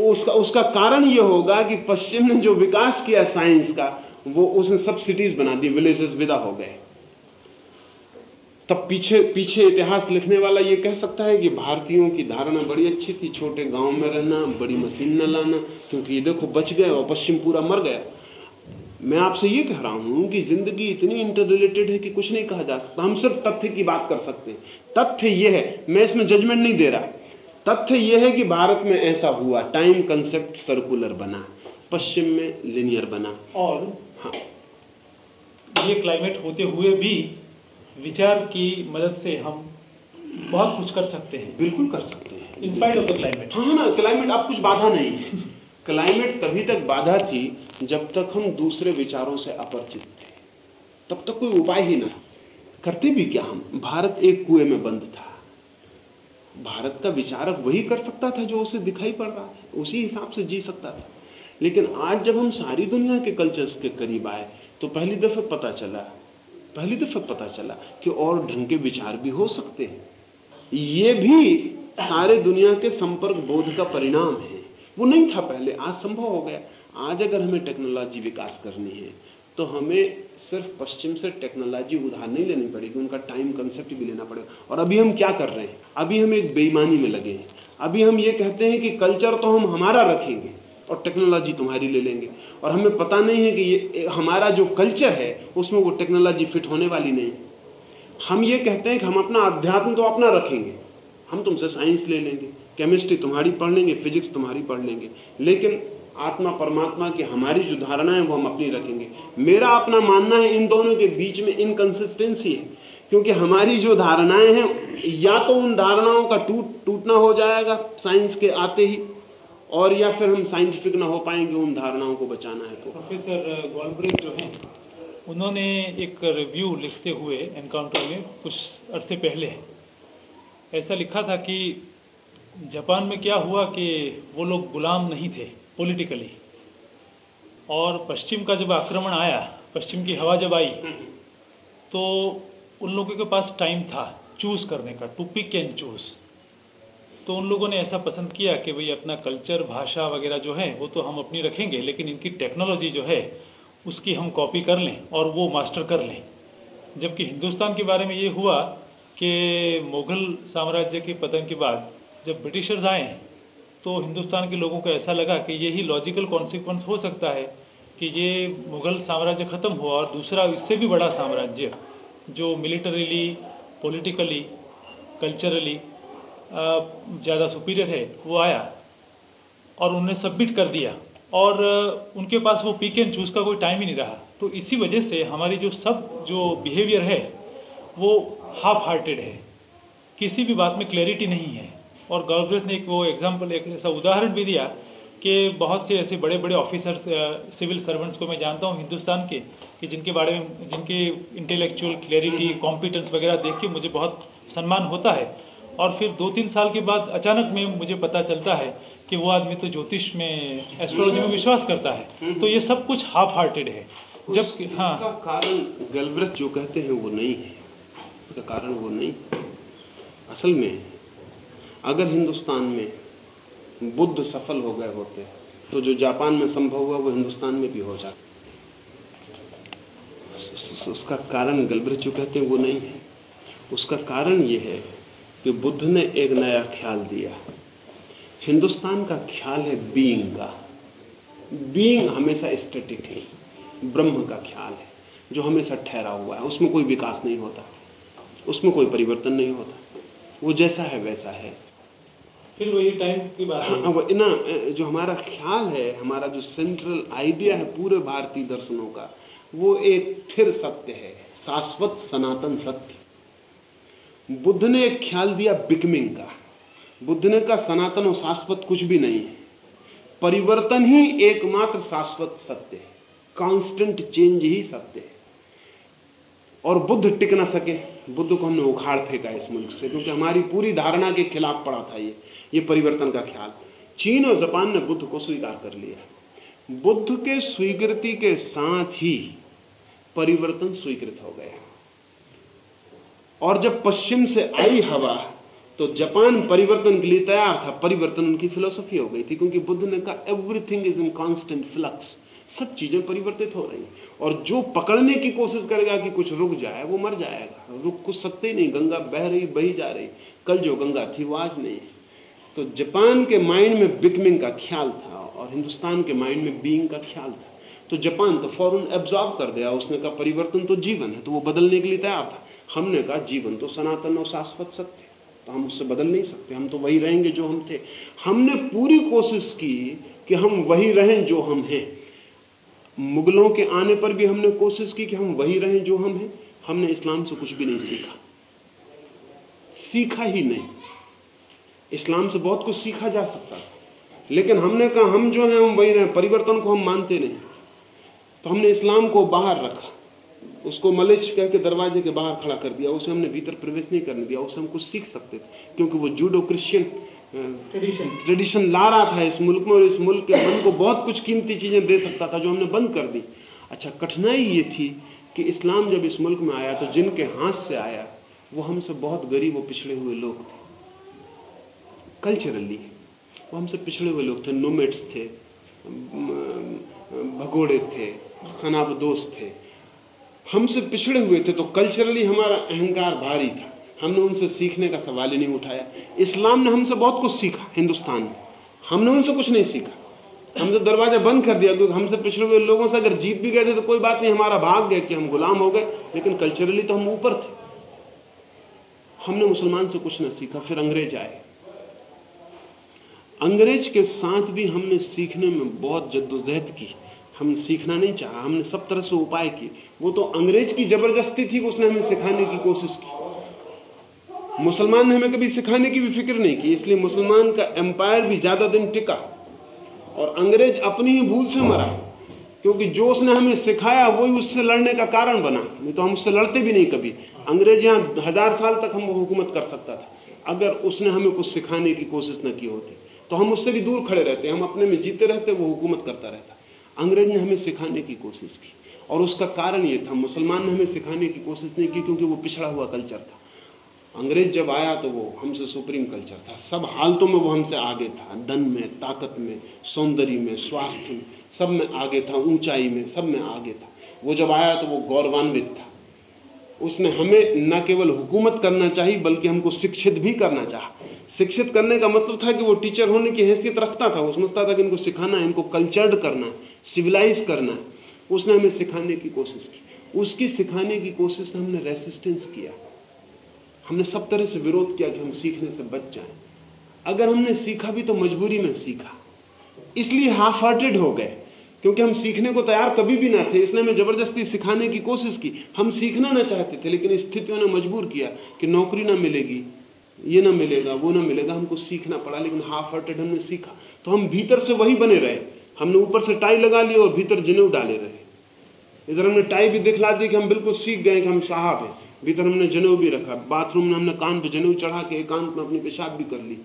उसका उसका कारण यह होगा कि पश्चिम ने जो विकास किया साइंस का, वो उसने सब सिटीज़ बना दी, विलेजेस विदा हो गए। तब पीछे पीछे इतिहास लिखने वाला ये कह सकता है कि भारतीयों की धारणा बड़ी अच्छी थी, छोटे गाँव में रहना, बड़ी मशीन न लाना, क्योंकि ये देखो बच गए और पश्चिम पूरा मर गया। मैं आपसे ये कह रहा हूँ कि ज़िंदगी इतनी इंटर रिलेटेड है कि कुछ नहीं कहा जा सकता। हम सिर्फ़ तथ्य की बात कर सकते हैं। तथ्य यह है मैं इसमें जजमेंट नहीं दे रहा। तथ्य यह है कि भारत में ऐसा हुआ टाइम कंसेप्ट सर्कुलर बना पश्चिम में लिनियर बना। और हाँ। ये क्लाइमेट होते हुए भी विचार की मदद से हम बहुत कुछ कर सकते हैं। बिल्कुल कर सकते हैं। इंस्पाइट ऑफ़ द क्लाइमेट हाँ ना क्लाइमेट अब कुछ बाधा नहीं क्लाइमेट तभी तक बाधा थी जब तक हम दूसरे विचारों से अपरिचित थे। तब तक कोई उपाय ही ना। करते भी क्या हम? भारत एक कुएँ में बंद था। भारत का विचारक वही कर सकता था जो उसे दिखाई पड़ रहा है। उसी हिसाब से जी सकता था। लेकिन आज जब हम सारी दुनिया के कल्चर्स के करीब आए तो पहली दफे पता चला, पहली दफे पता चला कि और ढंग के विचार भी हो सकते हैं। ये भी सारे दुनिया के संपर्क बोध का परिणाम है। वो नहीं था पहले, आज संभव हो गया। आज अगर हमें टेक्नोलॉजी विकास करनी है तो हमें सिर्फ़ पश्चिम से टेक्नोलॉजी उधार नहीं लेनी पड़ेगी, उनका टाइम कंसेप्ट भी लेना पड़ेगा। और अभी हम क्या कर रहे हैं? अभी हम एक बेईमानी में लगे हैं। अभी हम ये कहते हैं कि कल्चर तो हम हमारा रखेंगे और टेक्नोलॉजी तुम्हारी ले लेंगे। और हमें पता नहीं है कि ये हमारा जो कल्चर है, उसमें वो टेक्नोलॉजी फिट होने वाली नहीं। हम ये कहते हैं कि हम अपना अध्यात्म तो अपना रखेंगे। हम तुमसे साइंस ले लेंगे। केमिस्ट्री तुम्हारी पढ़ लेंगे फिजिक्स तुम्हारी पढ़ लेंगे। लेकिन आत्मा परमात्मा की हमारी जो धारणा है, वो हम अपनी रखेंगे। मेरा अपना मानना है, इन दोनों के बीच में इनकंसिस्टेंसी है। क्योंकि हमारी जो धारणाएँ हैं, या तो उन धारणाओं का टूट, टूटना हो जाएगा साइंस के आते ही, और या फिर हम साइंटिफिक ना हो पाएँगे, उन धारणाओं को बचाना है तो। प्रोफेसर गोलब्रेक जो है, उन्होंने एक रिव्यू लिखते हुए एनकाउंटर में कुछ अरसे पहले, ऐसा लिखा था कि जापान में क्या हुआ कि वो लोग गुलाम नहीं थे पॉलिटिकली और पश्चिम का जब आक्रमण आया, पश्चिम की हवा जब आई तो उन लोगों के पास टाइम था चूज़ करने का टू पिक एंड चूज़ तो उन लोगों ने ऐसा पसंद किया कि भाई अपना कल्चर भाषा वगैरह जो है, वो तो हम अपनी रखेंगे, लेकिन इनकी टेक्नोलॉजी जो है, उसकी हम कॉपी कर लें और वो मास्टर कर लें. जबकि हिंदुस्तान के बारे में ये हुआ कि मुगल साम्राज्य के पतन के बाद जब ब्रिटिशर्स आए तो हिंदुस्तान के लोगों को ऐसा लगा कि यही लॉजिकल कॉन्सिक्वेंस हो सकता है कि ये मुगल साम्राज्य खत्म हुआ और दूसरा इससे भी बड़ा साम्राज्य, जो मिलिटरीली पॉलिटिकली कल्चरली ज़्यादा सुपीरियर है, वो आया और उन्होंने सबमिट कर दिया। और उनके पास वो पिक एंड चूज़ का कोई टाइम ही नहीं रहा। तो इसी वजह से हमारी जो सब, जो बिहेवियर है, वो हाफ़ हार्टेड है। किसी भी बात में क्लैरिटी नहीं है। और गवर्नमेंट ने एक वो एग्ज़ाम्पल एक ऐसा उदाहरण भी दिया कि बहुत से ऐसे बड़े बड़े ऑफिसर सिविल सर्वेंट्स को मैं जानता हूँ हिंदुस्तान के कि जिनके बारे में जिनके इंटेलेक्चुअल क्लैरिटी कॉम्पिटेंस वगैरह देख के मुझे बहुत सम्मान होता है। और फिर दो तीन साल के बाद अचानक में मुझे पता चलता है कि वो आदमी तो ज्योतिष में एस्ट्रोलॉजी में विश्वास करता है। तो ये सब कुछ हाफ़ हार्टेड है जब हाँ। कारण गलब्रथ जो कहते हैं वो नहीं है। उसका कारण वो नहीं असल में अगर हिंदुस्तान में बुद्ध सफल हो गए होते तो जो जापान में संभव हुआ, वो हिंदुस्तान में भी हो जाता। उसका कारण गलब्रथ जो कहते हैं, वो नहीं है। उसका कारण ये है कि बुद्ध ने एक नया ख्याल दिया। हिंदुस्तान का ख्याल है बीइंग का। बीइंग हमेशा स्टेटिक है। ब्रह्म का ख्याल है, जो हमेशा ठहरा हुआ है। उसमें कोई विकास नहीं होता। उसमें कोई परिवर्तन नहीं होता। वो जैसा है, वैसा है। फिर वही टाइम की बात हाँ, वो ना जो हमारा ख्याल है हमारा जो सेंट्रल आइडिया है पूरे भारतीय दर्शनों का वो एक स्थिर सत्य है शाश्वत सनातन सत्य। बुद्ध ने एक ख्याल दिया बिकमिंग का। बुद्ध ने कहा सनातन और शाश्वत कुछ भी नहीं है। परिवर्तन ही एकमात्र शाश्वत सत्य है। कांस्टेंट चेंज ही सत्य है। और बुद्ध टिक ना सके। बुद्ध को हमने उखाड़ फेंका इस मुल्क से क्योंकि हमारी पूरी धारणा के खिलाफ पड़ा था ये। ये परिवर्तन का ख्याल। चीन और जापान ने बुद्ध को स्वीकार कर लिया। बुद्ध के स्वीकृति के साथ ही परिवर्तन स्वीकृत हो गया। और जब पश्चिम से आई हवा तो जापान परिवर्तन के लिए तैयार था। परिवर्तन उनकी फिलोसफी हो गई थी, क्योंकि बुद्ध ने कहा everything is in constant flux सब चीज़ें परिवर्तित हो रही और जो पकड़ने की कोशिश करेगा कि कुछ रुक जाए, वो मर जाएगा। रुक कुछ सकते ही नहीं। गंगा बह रही, बही जा रही। कल जो गंगा थी, वो आज नहीं तो जापान के माइंड में बिकमिंग का ख्याल था और हिंदुस्तान के माइंड में बीइंग का ख्याल था। तो जापान तो फ़ौरन एब्जॉर्व कर दिया। उसने कहा, परिवर्तन तो जीवन है। तो वो बदलने के लिए तैयार था। हमने कहा, जीवन तो सनातन और शाश्वत सत्य तो हम उससे बदल नहीं सकते। हम तो वही रहेंगे जो हम थे। हमने पूरी कोशिश की कि हम वही रहें जो हम हैं। मुगलों के आने पर भी हमने कोशिश की कि हम वही रहें जो हम हैं। हमने इस्लाम से कुछ भी नहीं सीखा। सीखा ही नहीं। इस्लाम से बहुत कुछ सीखा जा सकता है। लेकिन हमने कहा हम जो हैं हम वही रहें परिवर्तन को हम मानते नहीं। तो हमने इस्लाम को बाहर रखा। उसको मलिच कह के दरवाजे के बाहर खड़ा कर दिया। उसे हमने भीतर प्रवेश नहीं करने दिया। उसे हम कुछ सीख सकते थे। क्योंकि वो जूडो क्रिश्चियन ट्रेडिशन ला रहा था इस मुल्क में और इस मुल्क के मन को बहुत कुछ कीमती चीज़ें दे सकता था जो हमने बंद कर दी। अच्छा कठिनाई ये थी कि इस्लाम जब इस मुल्क में आया तो जिनके हाथ से आया वो हमसे बहुत गरीब और पिछड़े हुए लोग थे। कल्चरली वो हमसे पिछड़े हुए लोग थे नोमेट्स थे भगोड़े थे खनाबदोश थे। हमसे पिछड़े हुए थे तो कल्चरली हमारा अहंकार भारी था। हमने उनसे सीखने का सवाल ही नहीं उठाया। इस्लाम ने हमसे बहुत कुछ सीखा, हिंदुस्तान में। हमने उनसे कुछ नहीं सीखा। हमने दरवाज़ा बंद कर दिया क्योंकि हमसे पिछड़े हुए लोगों से अगर जीत भी गए थे तो कोई बात नहीं, हमारा भाग गया कि हम गुलाम हो गए। लेकिन कल्चरली तो हम ऊपर थे। हमने मुसलमान से कुछ ना सीखा, फिर अंग्रेज़ आए। अंग्रेज़ के साथ भी हमने सीखने में बहुत जद्दोजहद की। हमने सीखना नहीं चाहा, हमने सब तरह से उपाय किए। वो तो अंग्रेज़ की ज़बरदस्ती थी उसने हमें सिखाने की कोशिश की। मुसलमान ने हमें कभी सिखाने की भी फ़िक्र नहीं की, इसलिए मुसलमान का एम्पायर भी ज़्यादा दिन टिका। और अंग्रेज़ अपनी ही भूल से मरा, क्योंकि जो उसने हमें सिखाया, वही उससे लड़ने का कारण बना। नहीं तो हम उससे लड़ते भी नहीं कभी। अंग्रेज़ यहाँ हज़ार साल तक हम हुकूमत कर सकता था, अगर उसने हमें कुछ सिखाने की कोशिश न की होती। तो हम उससे भी दूर खड़े रहते हम अपने में जीते रहते वो हुकूमत करता रहता अंग्रेज़ ने हमें सिखाने की कोशिश की, और उसका कारण यह था, मुसलमान ने हमें सिखाने की कोशिश नहीं की, क्योंकि वो पिछड़ा हुआ कल्चर था। अंग्रेज़ जब आया तो वो हमसे सुप्रीम कल्चर था। सब हालतों में वो हमसे आगे था, धन में, ताकत में, सौंदर्य में, स्वास्थ्य में, सब में आगे था, ऊंचाई में, सब में आगे था। वो जब आया तो वो गौरवान्वित था। उसने हमें न केवल हुकूमत करना चाहिए, बल्कि हमको शिक्षित भी करना चाहा। शिक्षित करने का मतलब था कि वो टीचर होने की हैसियत रखता था। वो समझता था कि इनको सिखाना है, इनको कल्चर्ड करना है, सिविलाइज करना है। उसने हमें सिखाने की कोशिश की। उसकी सिखाने की कोशिश से हमने रेसिस्टेंस किया। हमने सब तरह से विरोध किया कि हम सीखने से बच जाएँ। अगर हमने सीखा भी तो मजबूरी में सीखा। इसलिए हाफ़ हार्टेड हो गए। क्योंकि हम सीखने को तैयार कभी भी ना थे। इसने हमें ज़बरदस्ती सिखाने की कोशिश की। हम सीखना ना चाहते थे, लेकिन स्थितियों ने मजबूर किया कि नौकरी ना मिलेगी। ये ना मिलेगा, वो ना मिलेगा, हमको सीखना पड़ा, लेकिन हाफ़ हार्टेड हमने सीखा। तो हम भीतर से वही बने रहे। हमने ऊपर से टाई लगा ली और भीतर जनेऊ डाले रहे। इधर हमने टाई भी दिखला दी कि हम बिल्कुल सीख गए कि हम साहब हैं। भीतर हमने जनेऊ भी रखा। बाथरूम में हमने कान पर जनेऊ चढ़ा के एकांत में अपनी पेशाब भी कर ली।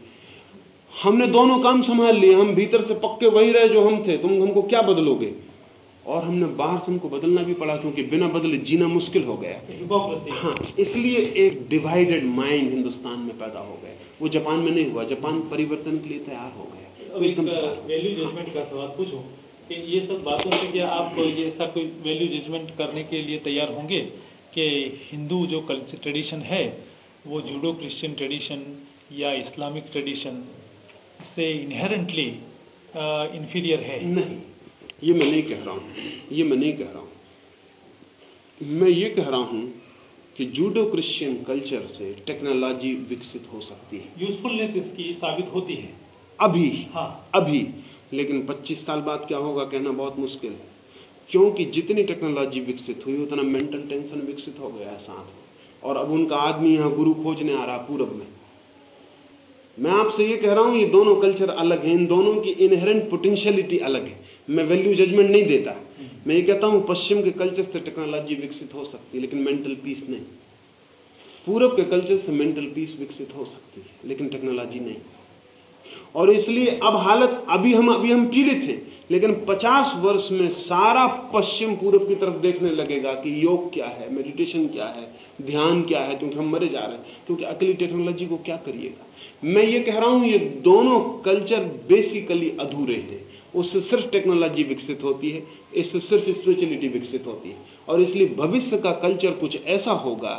हमने दोनों काम संभाल लिए। हम भीतर से पक्के वही रहे जो हम थे। तुम हमको क्या बदलोगे? और हमने बाहर से हमको बदलना भी पड़ा क्योंकि बिना बदले जीना मुश्किल हो गया। हाँ इसलिए एक डिवाइडेड माइंड हिंदुस्तान में पैदा हो गया। वो जापान में नहीं हुआ जापान परिवर्तन के लिए तैयार हो गया। अब वैल्यू जजमेंट का सवाल पूछूँ कि ये सब बातों से क्या आप ये ऐसा कोई वैल्यू जजमेंट करने के लिए तैयार होंगे कि हिंदू जो कल्चर ट्रेडिशन है वो जूडो क्रिश्चियन ट्रेडिशन या इस्लामिक ट्रेडिशन से इनहेरेंटली इंफीरियर है? नहीं। ये मैं नहीं कह रहा हूँ ये मैं नहीं कह रहा हूँ। मैं ये कह रहा हूँ कि जूडो क्रिश्चियन कल्चर से टेक्नोलॉजी विकसित हो सकती है। यूजफुलनेस इसकी साबित होती है। अभी हाँ। अभी। लेकिन 25 साल बाद क्या होगा कहना बहुत मुश्किल है। क्योंकि जितनी टेक्नोलॉजी विकसित हुई उतना मेंटल टेंशन विकसित हो गया है साथ और अब उनका आदमी यहाँ गुरु खोजने आ रहा पूरब में। मैं आपसे ये कह रहा हूँ ये दोनों कल्चर अलग हैं। इन दोनों की इनहेरेंट पोटेंशियलिटी अलग है। मैं वैल्यू जजमेंट नहीं देता। मैं ये कहता हूँ, पश्चिम के कल्चर से टेक्नोलॉजी विकसित हो सकती है, लेकिन मेंटल पीस नहीं। पूरब के कल्चर से मेंटल पीस विकसित हो सकती है, लेकिन टेक्नोलॉजी नहीं। और इसलिए अब हालत, अभी हम अभी हम पीड़ित हैं, लेकिन 50 वर्ष में सारा पश्चिम पूरब की तरफ़ देखने लगेगा कि योग क्या है मेडिटेशन क्या है, ध्यान क्या है, क्योंकि हम मरे जा रहे हैं, क्योंकि अकेली टेक्नोलॉजी को क्या करिएगा। मैं ये कह रहा हूँ, ये दोनों कल्चर बेसिकली अधूरे हैं। उससे सिर्फ़ टेक्नोलॉजी विकसित होती है इससे सिर्फ़ स्पिरिचुअलिटी विकसित होती है। और इसलिए भविष्य का कल्चर कुछ ऐसा होगा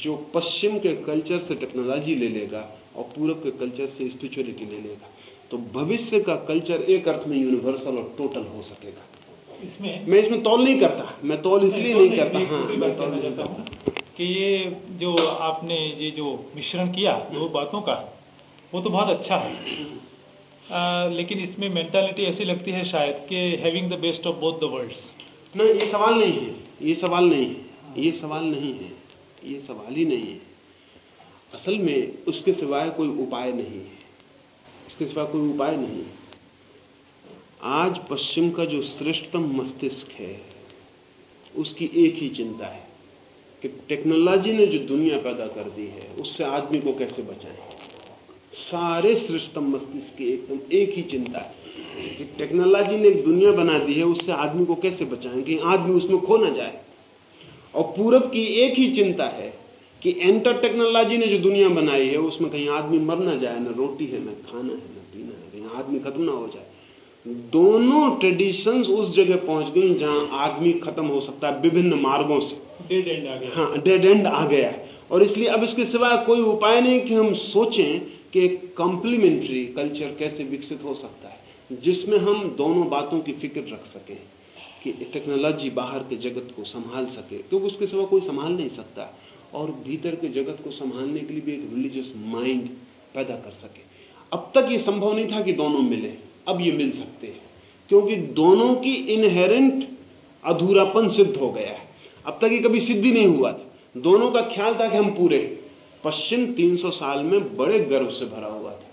जो पश्चिम के कल्चर से टेक्नोलॉजी ले लेगा और पूरब के कल्चर से स्पिरिचुअलिटी ले लेगा। तो भविष्य का कल्चर एक अर्थ में यूनिवर्सल और टोटल हो सकेगा। इसमें मैं इसमें तौल नहीं करता मैं तौल इसलिए नहीं करता हाँ मैं तौल नहीं करता। हूँ कि ये जो आपने ये जो मिश्रण किया दो बातों का वो तो बहुत अच्छा है। आ, लेकिन इसमें मेंटालिटी ऐसी लगती है शायद कि having the best of both the worlds नहीं ये सवाल नहीं है ये सवाल नहीं है ये सवाल नहीं है ये सवाल ही नहीं है। असल में उसके सिवाय कोई उपाय नहीं है। इसके सिवाय कोई उपाय नहीं है। आज पश्चिम का जो श्रेष्ठतम मस्तिष्क है उसकी एक ही चिंता है कि टेक्नोलॉजी ने जो दुनिया पैदा कर दी है उससे आदमी को कैसे बचाएँ? सारे श्रेष्ठतम मस्तिष्क की एकदम एक ही चिंता है कि टेक्नोलॉजी ने एक दुनिया बना दी है उससे आदमी को कैसे बचाएँ कि आदमी उसमें खो ना जाए। और पूरब की एक ही चिंता है कि एंटर टेक्नोलॉजी ने जो दुनिया बनाई है उसमें कहीं आदमी मर ना जाए ना रोटी है ना खाना है ना पीना है कहीं आदमी खत्म ना हो जाए। दोनों ट्रेडिशंस उस जगह पहुँच गई जहाँ आदमी खत्म हो सकता है विभिन्न मार्गों से। डेड एंड आ गया। हाँ डेड एंड आ गया है। और इसलिए अब इसके सिवा कोई उपाय नहीं कि हम सोचें कि एक कॉम्प्लीमेंट्री कल्चर कैसे विकसित हो सकता है, जिसमें हम दोनों बातों की फ़िक्र रख सकें कि टेक्नोलॉजी बाहर के जगत को संभाल सके क्योंकि उसके सिवा कोई संभाल नहीं सकता और भीतर के जगत को संभालने के लिए भी एक रिलीजियस माइंड पैदा कर सके। अब तक ये संभव नहीं था कि दोनों मिले, अब ये मिल सकते हैं, क्योंकि दोनों की इनहेरेंट अधूरापन सिद्ध हो गया है। अब तक ये कभी सिद्धि नहीं हुआ था। दोनों का ख्याल था कि हम पूरे पश्चिम 300 साल में बड़े गर्व से भरा हुआ था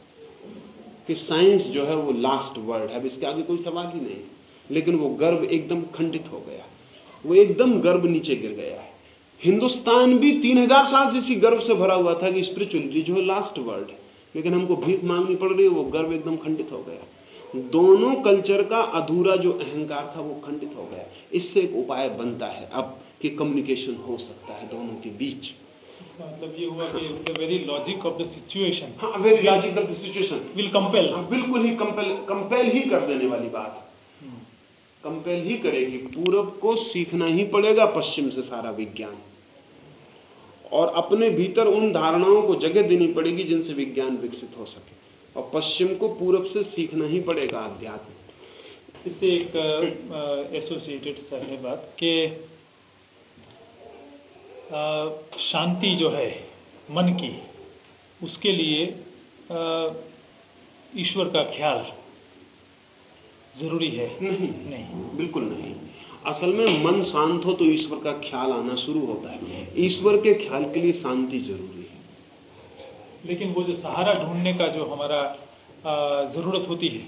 कि साइंस जो है वो लास्ट वर्ड है। अब इसके आगे कोई सवाल ही नहीं। लेकिन वो गर्व एकदम खंडित हो गया। वो एकदम गर्व नीचे गिर गया है। हिंदुस्तान भी 3000 साल से इसी गर्व से भरा हुआ था कि स्पिरिचुअलिटी जो है लास्ट वर्ड है। लेकिन हमको भीख मांगनी पड़ रही है, वो गर्व एकदम खंडित हो गया। दोनों कल्चर का अधूरा जो अहंकार था, वो खंडित हो गया। इससे एक उपाय बनता है अब कि कम्युनिकेशन हो सकता है दोनों के बीच। मतलब ये हुआ कि the very logic of the situation हाँ very logic of the situation will compel बिल्कुल ही कंपेल कंपेल ही कर देने वाली बात। कंपेल ही करेगी। पूरब को सीखना ही पड़ेगा पश्चिम से सारा विज्ञान। और अपने भीतर उन धारणाओं को जगह देनी पड़ेगी जिनसे विज्ञान विकसित हो सके। और पश्चिम को पूरब से सीखना ही पड़ेगा अध्यात्म इससे एक एसोसिएटेड सर है बात कि शांति जो है मन की उसके लिए ईश्वर का ख्याल ज़रूरी है? नहीं नहीं बिल्कुल नहीं। असल में मन शांत हो तो ईश्वर का ख्याल आना शुरू होता है। ईश्वर के ख्याल के लिए शांति ज़रूरी है। लेकिन वो जो सहारा ढूँढने का जो हमारा ज़रूरत होती है।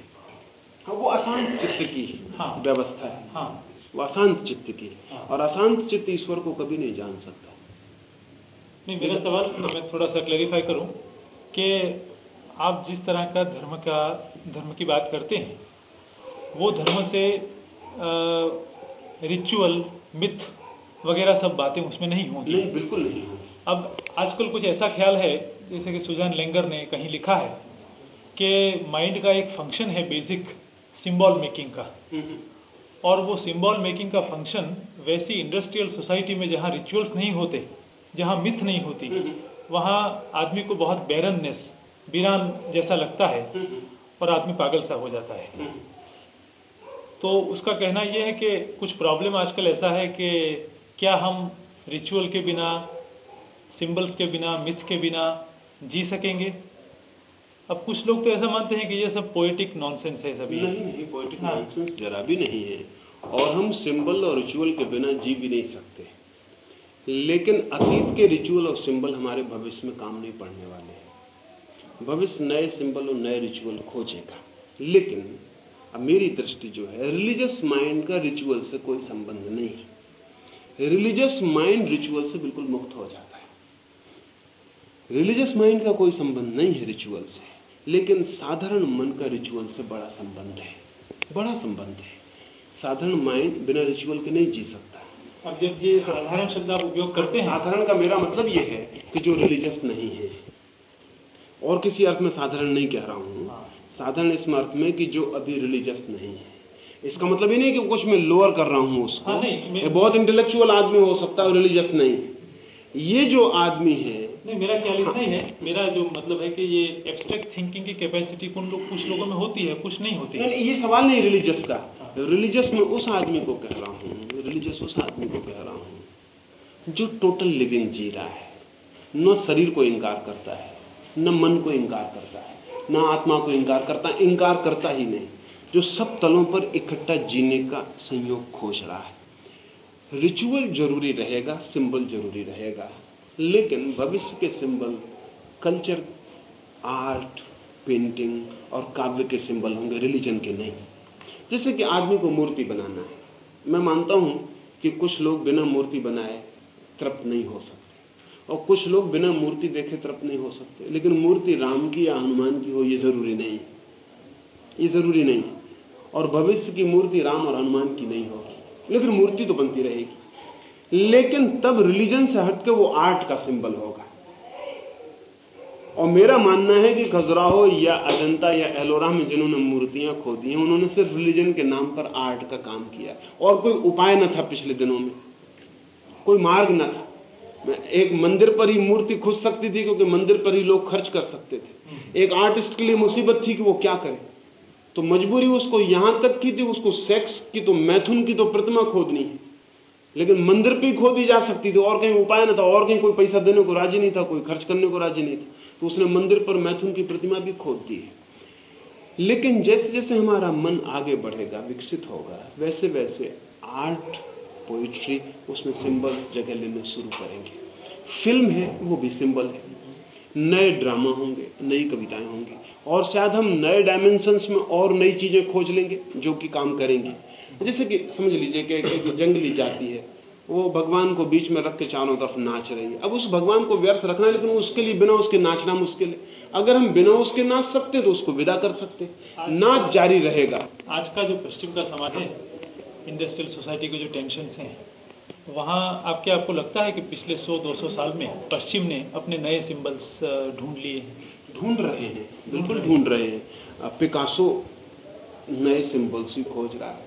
हाँ वो अशांत चित्त की हाँ। व्यवस्था है। हाँ। वो अशांत चित्त की हाँ। और अशांत चित्त ईश्वर को कभी नहीं जान सकता। नहीं मेरा सवाल तो मैं थोड़ा सा क्लैरिफाई करूँ कि आप जिस तरह का धर्म का धर्म की बात करते हैं वो धर्म से रिचुअल मिथ वगैरह सब बातें उसमें नहीं होंगी नहीं बिल्कुल नहीं अब आजकल कुछ ऐसा ख्याल है जैसे कि सुजान लेंगर ने कहीं लिखा है कि माइंड का एक फ़ंक्शन है बेसिक सिंबल मेकिंग का। और वो सिंबल मेकिंग का फ़ंक्शन वैसी इंडस्ट्रियल सोसाइटी में जहाँ रिचुअल्स नहीं होते जहाँ मिथ नहीं होती वहाँ आदमी को बहुत बैरननेस वीरान जैसा लगता है और आदमी पागल सा हो जाता है। तो उसका कहना यह है कि कुछ प्रॉब्लम आजकल ऐसा है कि क्या हम रिचुअल के बिना सिंबल्स के बिना मिथ के बिना जी सकेंगे? अब कुछ लोग तो ऐसा मानते हैं कि ये सब पोएटिक नॉनसेंस है सभी। नहीं नहीं पोइटिक हाँ। नॉनसेंस जरा भी नहीं है। और हम सिंबल और रिचुअल के बिना जी भी नहीं सकते। लेकिन अतीत के रिचुअल और सिंबल हमारे भविष्य में काम नहीं पड़ने वाले हैं। भविष्य नए सिंबल और नए रिचुअल खोजेगा। लेकिन, अब मेरी दृष्टि जो है रिलीजियस माइंड का रिचुअल से कोई संबंध नहीं। है रिलीजियस माइंड रिचुअल से बिल्कुल मुक्त हो जाता है। रिलीजियस माइंड का कोई संबंध नहीं है रिचुअल से, लेकिन साधारण मन का रिचुअल से बड़ा संबंध है। बड़ा संबंध है। साधारण माइंड बिना रिचुअल के नहीं जी सकता। अब जब ये साधारण शब्द आप उपयोग करते हैं साधारण का मेरा मतलब यह है कि जो रिलीजियस नहीं है और किसी अर्थ में साधारण नहीं कह रहा हूँ हाँ। साधारण इस अर्थ में कि जो अभी रिलीजियस नहीं है। इसका मतलब ये नहीं कि कुछ मैं लोअर कर रहा हूँ उसको। हाँ, नहीं, ये बहुत इंटेलेक्चुअल आदमी हो सकता है रिलीजियस नहीं। ये जो आदमी है नहीं मेरा ख्याल इतना ही है। मेरा जो मतलब है कि ये एब्स्ट्रैक्ट थिंकिंग की कैपेसिटी कुछ लोगों में होती है कुछ नहीं होती है। नहीं, ये सवाल नहीं रिलीजियस का। रिलीजियस में उस आदमी को कह रहा हूँ, रिलीजियस उस आदमी को कह रहा हूँ, जो टोटल लिविंग जी रहा है। न शरीर को इंकार करता है, न मन को इंकार करता है, न आत्मा को इंकार करता है इंकार करता ही नहीं। जो सब तलों पर इकट्ठा जीने का संयोग खोज रहा है। रिचुअल ज़रूरी रहेगा सिंबल ज़रूरी रहेगा। लेकिन भविष्य के सिंबल कल्चर आर्ट पेंटिंग और काव्य के सिंबल होंगे रिलीजन के नहीं। जैसे कि आदमी को मूर्ति बनाना है। मैं मानता हूँ कि कुछ लोग बिना मूर्ति बनाए तृप्त नहीं हो सकते। और कुछ लोग बिना मूर्ति देखे तृप्त नहीं हो सकते। लेकिन मूर्ति राम की या हनुमान की हो, ये ज़रूरी नहीं। ये ज़रूरी नहीं। है और भविष्य की मूर्ति राम और हनुमान की नहीं होगी। लेकिन मूर्ति तो बनती रहेगी। लेकिन तब रिलीजन से हटके वो आर्ट का सिंबल होगा। और मेरा मानना है कि खजुराहो या अजंता या एलोरा में जिन्होंने मूर्तियाँ खोदी हैं, उन्होंने सिर्फ़ रिलीजन के नाम पर आर्ट का काम किया और कोई उपाय न था पिछले दिनों में। कोई मार्ग न था। एक मंदिर पर ही मूर्ति खुद सकती थी, क्योंकि मंदिर पर ही लोग खर्च कर सकते थे। एक आर्टिस्ट के लिए मुसीबत थी कि वो क्या करे। तो मजबूरी उसको यहाँ तक की थी, उसको सेक्स की तो मैथुन की तो प्रतिमा खोदनी है। लेकिन मंदिर पे ही खोदी जा सकती थी, और कहीं उपाय न था, और कहीं कोई पैसा देने को राज़ी नहीं था, कोई खर्च करने को राज़ी नहीं था। तो उसने मंदिर पर मैथुन की प्रतिमा भी खोद दी है। लेकिन जैसे जैसे हमारा मन आगे बढ़ेगा, विकसित होगा, वैसे वैसे आर्ट पोइट्री उसमें सिंबल्स जगह लेने शुरू करेंगे। फ़िल्म है, वो भी सिंबल है। नए ड्रामा होंगे, नई कविताएँ होंगी, और शायद हम नए डायमेंशंस में और नई चीज़ें खोज लेंगे, जो कि काम करेंगे। जैसे कि समझ लीजिए कि जंगली जाति है। वो भगवान को बीच में रख के चारों तरफ़ नाच रही है। अब उस भगवान को व्यर्थ रखना लेकिन उसके लिए बिना उसके नाचना मुश्किल है। अगर हम बिना उसके नाच सकते तो उसको विदा कर सकते। नाच जारी रहेगा। आज का जो पश्चिम का समाज है इंडस्ट्रियल सोसाइटी के जो टेंशन हैं वहाँ आपके आपको लगता है कि पिछले 100-200 साल में पश्चिम ने अपने नए सिंबल्स ढूंढ लिए ढूंढ रहे हैं बिल्कुल ढूंढ रहे हैं। पिकासो नए सिंबल्स ही खोज रहा है।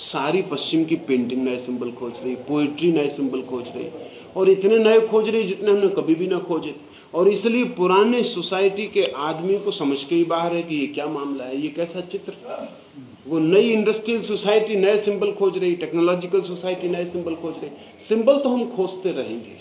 सारी पश्चिम की पेंटिंग नए सिंबल खोज रही पोएट्री नए सिंबल खोज रही। और इतने नए खोज रही जितने हमने कभी भी ना खोजे। और इसलिए पुराने सोसाइटी के आदमी को समझ के ही बाहर है कि ये क्या मामला है, ये कैसा चित्र वो नई इंडस्ट्रियल सोसाइटी नए सिंबल खोज रही टेक्नोलॉजिकल सोसाइटी नए सिंबल खोज रही। सिंबल तो हम खोजते रहेंगे,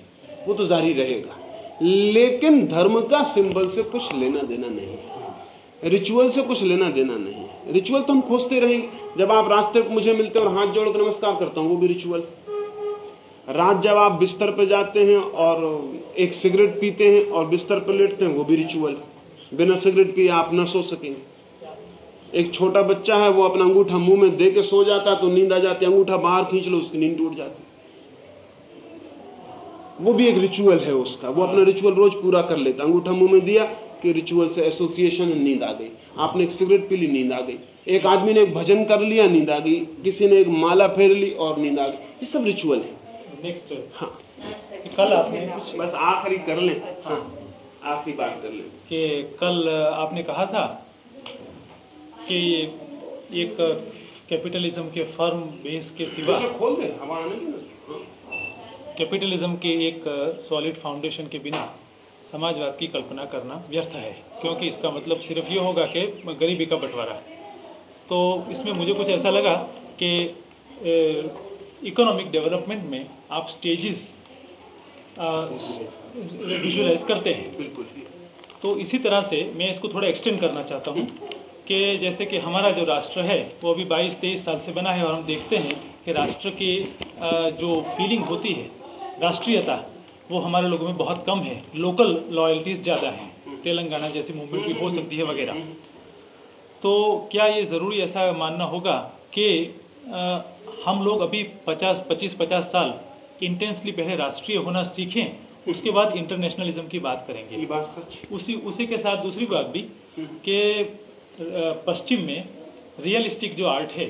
वो तो जारी रहेगा। लेकिन धर्म का सिंबल से कुछ लेना देना नहीं है। रिचुअल से कुछ लेना देना नहीं रिचुअल तो हम खोजते रहेंगे जब आप रास्ते पर मुझे मिलते हैं और हाथ जोड़कर नमस्कार करता हूँ, वो भी रिचुअल रात जब आप बिस्तर पर जाते हैं और एक सिगरेट पीते हैं और बिस्तर पर लेटते हैं, वो भी रिचुअल बिना सिगरेट पिए आप न सो सकेंगे एक छोटा बच्चा है, वो अपना अंगूठा मुँह में दे के सो जाता तो नींद आ जाती अंगूठा बाहर खींच लो, उसकी नींद टूट जाती वो भी एक रिचुअल है उसका। वो अपना रिचुअल रोज पूरा कर लेता अंगूठा मुँह में दिया कि रिचुअल से एसोसिएशन नींद आ गई। आपने एक सिगरेट पी ली नींद आ गई। एक आदमी ने एक भजन कर लिया नींद आ गई। किसी ने एक माला फेर ली और नींद आ गई। ये सब रिचुअल है। हाँ। कल आपने बस आखिरी कर लें। हाँ आखिरी बात कर लें। कि कल आपने कहा था कि एक कैपिटलिज्म के फर्म बेस के सिवा खोल दे। हवा आने की ना। हाँ। कैपिटलिज्म के एक सॉलिड फाउंडेशन के बिना समाजवाद की कल्पना करना व्यर्थ है क्योंकि इसका मतलब सिर्फ़ ये होगा कि गरीबी का बंटवारा है। तो इसमें मुझे कुछ ऐसा लगा कि इकोनॉमिक डेवलपमेंट में आप स्टेजेस विजुलाइज करते हैं। बिल्कुल। तो इसी तरह से मैं इसको थोड़ा एक्सटेंड करना चाहता हूँ कि जैसे कि हमारा जो राष्ट्र है वो अभी 22-23 साल से बना है और हम देखते हैं कि राष्ट्र की जो फीलिंग होती है राष्ट्रीयता वो हमारे लोगों में बहुत कम है। लोकल लॉयल्टीज ज़्यादा हैं। तेलंगाना जैसी मूवमेंट भी हो सकती है वगैरह। तो क्या ये ज़रूरी ऐसा मानना होगा कि हम लोग अभी 50 25 50 साल इंटेंसली पहले राष्ट्रीय होना सीखें उसके बाद इंटरनेशनलिज्म की बात करेंगे। ये बात सच उसी उसी के साथ दूसरी बात भी कि पश्चिम में रियलिस्टिक जो आर्ट है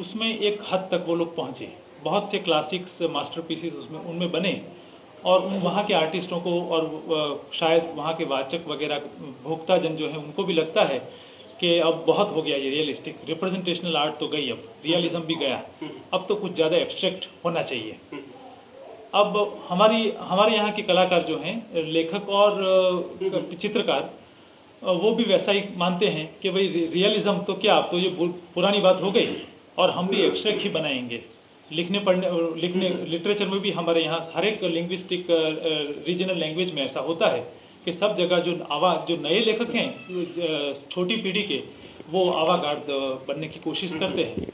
उसमें एक हद तक वो लोग पहुँचे। बहुत से क्लासिक्स मास्टरपीसेस उसमें उनमें बने। और उन वहाँ के आर्टिस्टों को और शायद वहाँ के वाचक वगैरह, भोक्ता जन जो है, उनको भी लगता है कि अब बहुत हो गया ये रियलिस्टिक रिप्रेजेंटेशनल आर्ट तो गई अब रियलिज्म भी गया। अब तो कुछ ज़्यादा एब्स्ट्रैक्ट होना चाहिए। अब हमारी, हमारे यहाँ के कलाकार जो हैं, लेखक और चित्रकार वो भी वैसा ही मानते हैं कि भाई रियलिज्म तो क्या, अब तो ये पुरानी बात हो गई और हम भी एब्स्ट्रैक्ट ही बनाएँगे। लिखने पढ़ने लिखने लिटरेचर में भी हमारे यहाँ हर एक लिंग्विस्टिक रीजनल लैंग्वेज में ऐसा होता है कि सब जगह जो आवाज़ जो नए लेखक हैं छोटी पीढ़ी के वो आवागार्ड बनने की कोशिश करते हैं।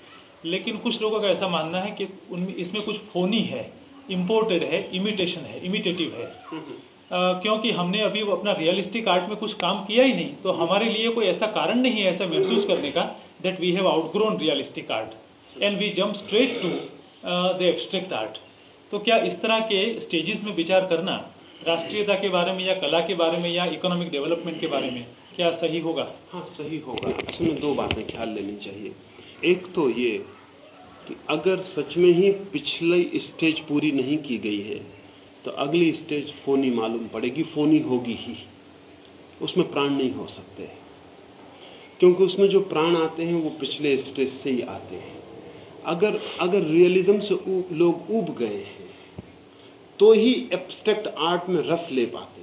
लेकिन कुछ लोगों का ऐसा मानना है कि उनमें इसमें कुछ फोनी है इम्पोर्टेड है इमिटेशन है इमिटेटिव है। अ, क्योंकि हमने अभी वो अपना रियलिस्टिक आर्ट में कुछ काम किया ही नहीं तो हमारे लिए कोई ऐसा कारण नहीं है ऐसा महसूस करने का that we have outgrown realistic art and we jump straight to the abstract art तो क्या इस तरह के स्टेजेस में विचार करना राष्ट्रीयता के बारे में या कला के बारे में या इकोनॉमिक डेवलपमेंट के बारे में क्या सही होगा? हाँ सही होगा। इसमें दो बातें ख्याल लेनी चाहिए। एक तो ये कि अगर सच में ही पिछली स्टेज पूरी नहीं की गई है तो अगली स्टेज फोनी मालूम पड़ेगी, फोनी होगी ही। उसमें प्राण नहीं हो सकते। क्योंकि उसमें जो प्राण आते हैं, वो पिछले स्टेज से ही आते हैं। अगर अगर रियलिज्म से ऊ- लोग उब गए हैं तो ही एब्स्ट्रैक्ट आर्ट में रस ले पाते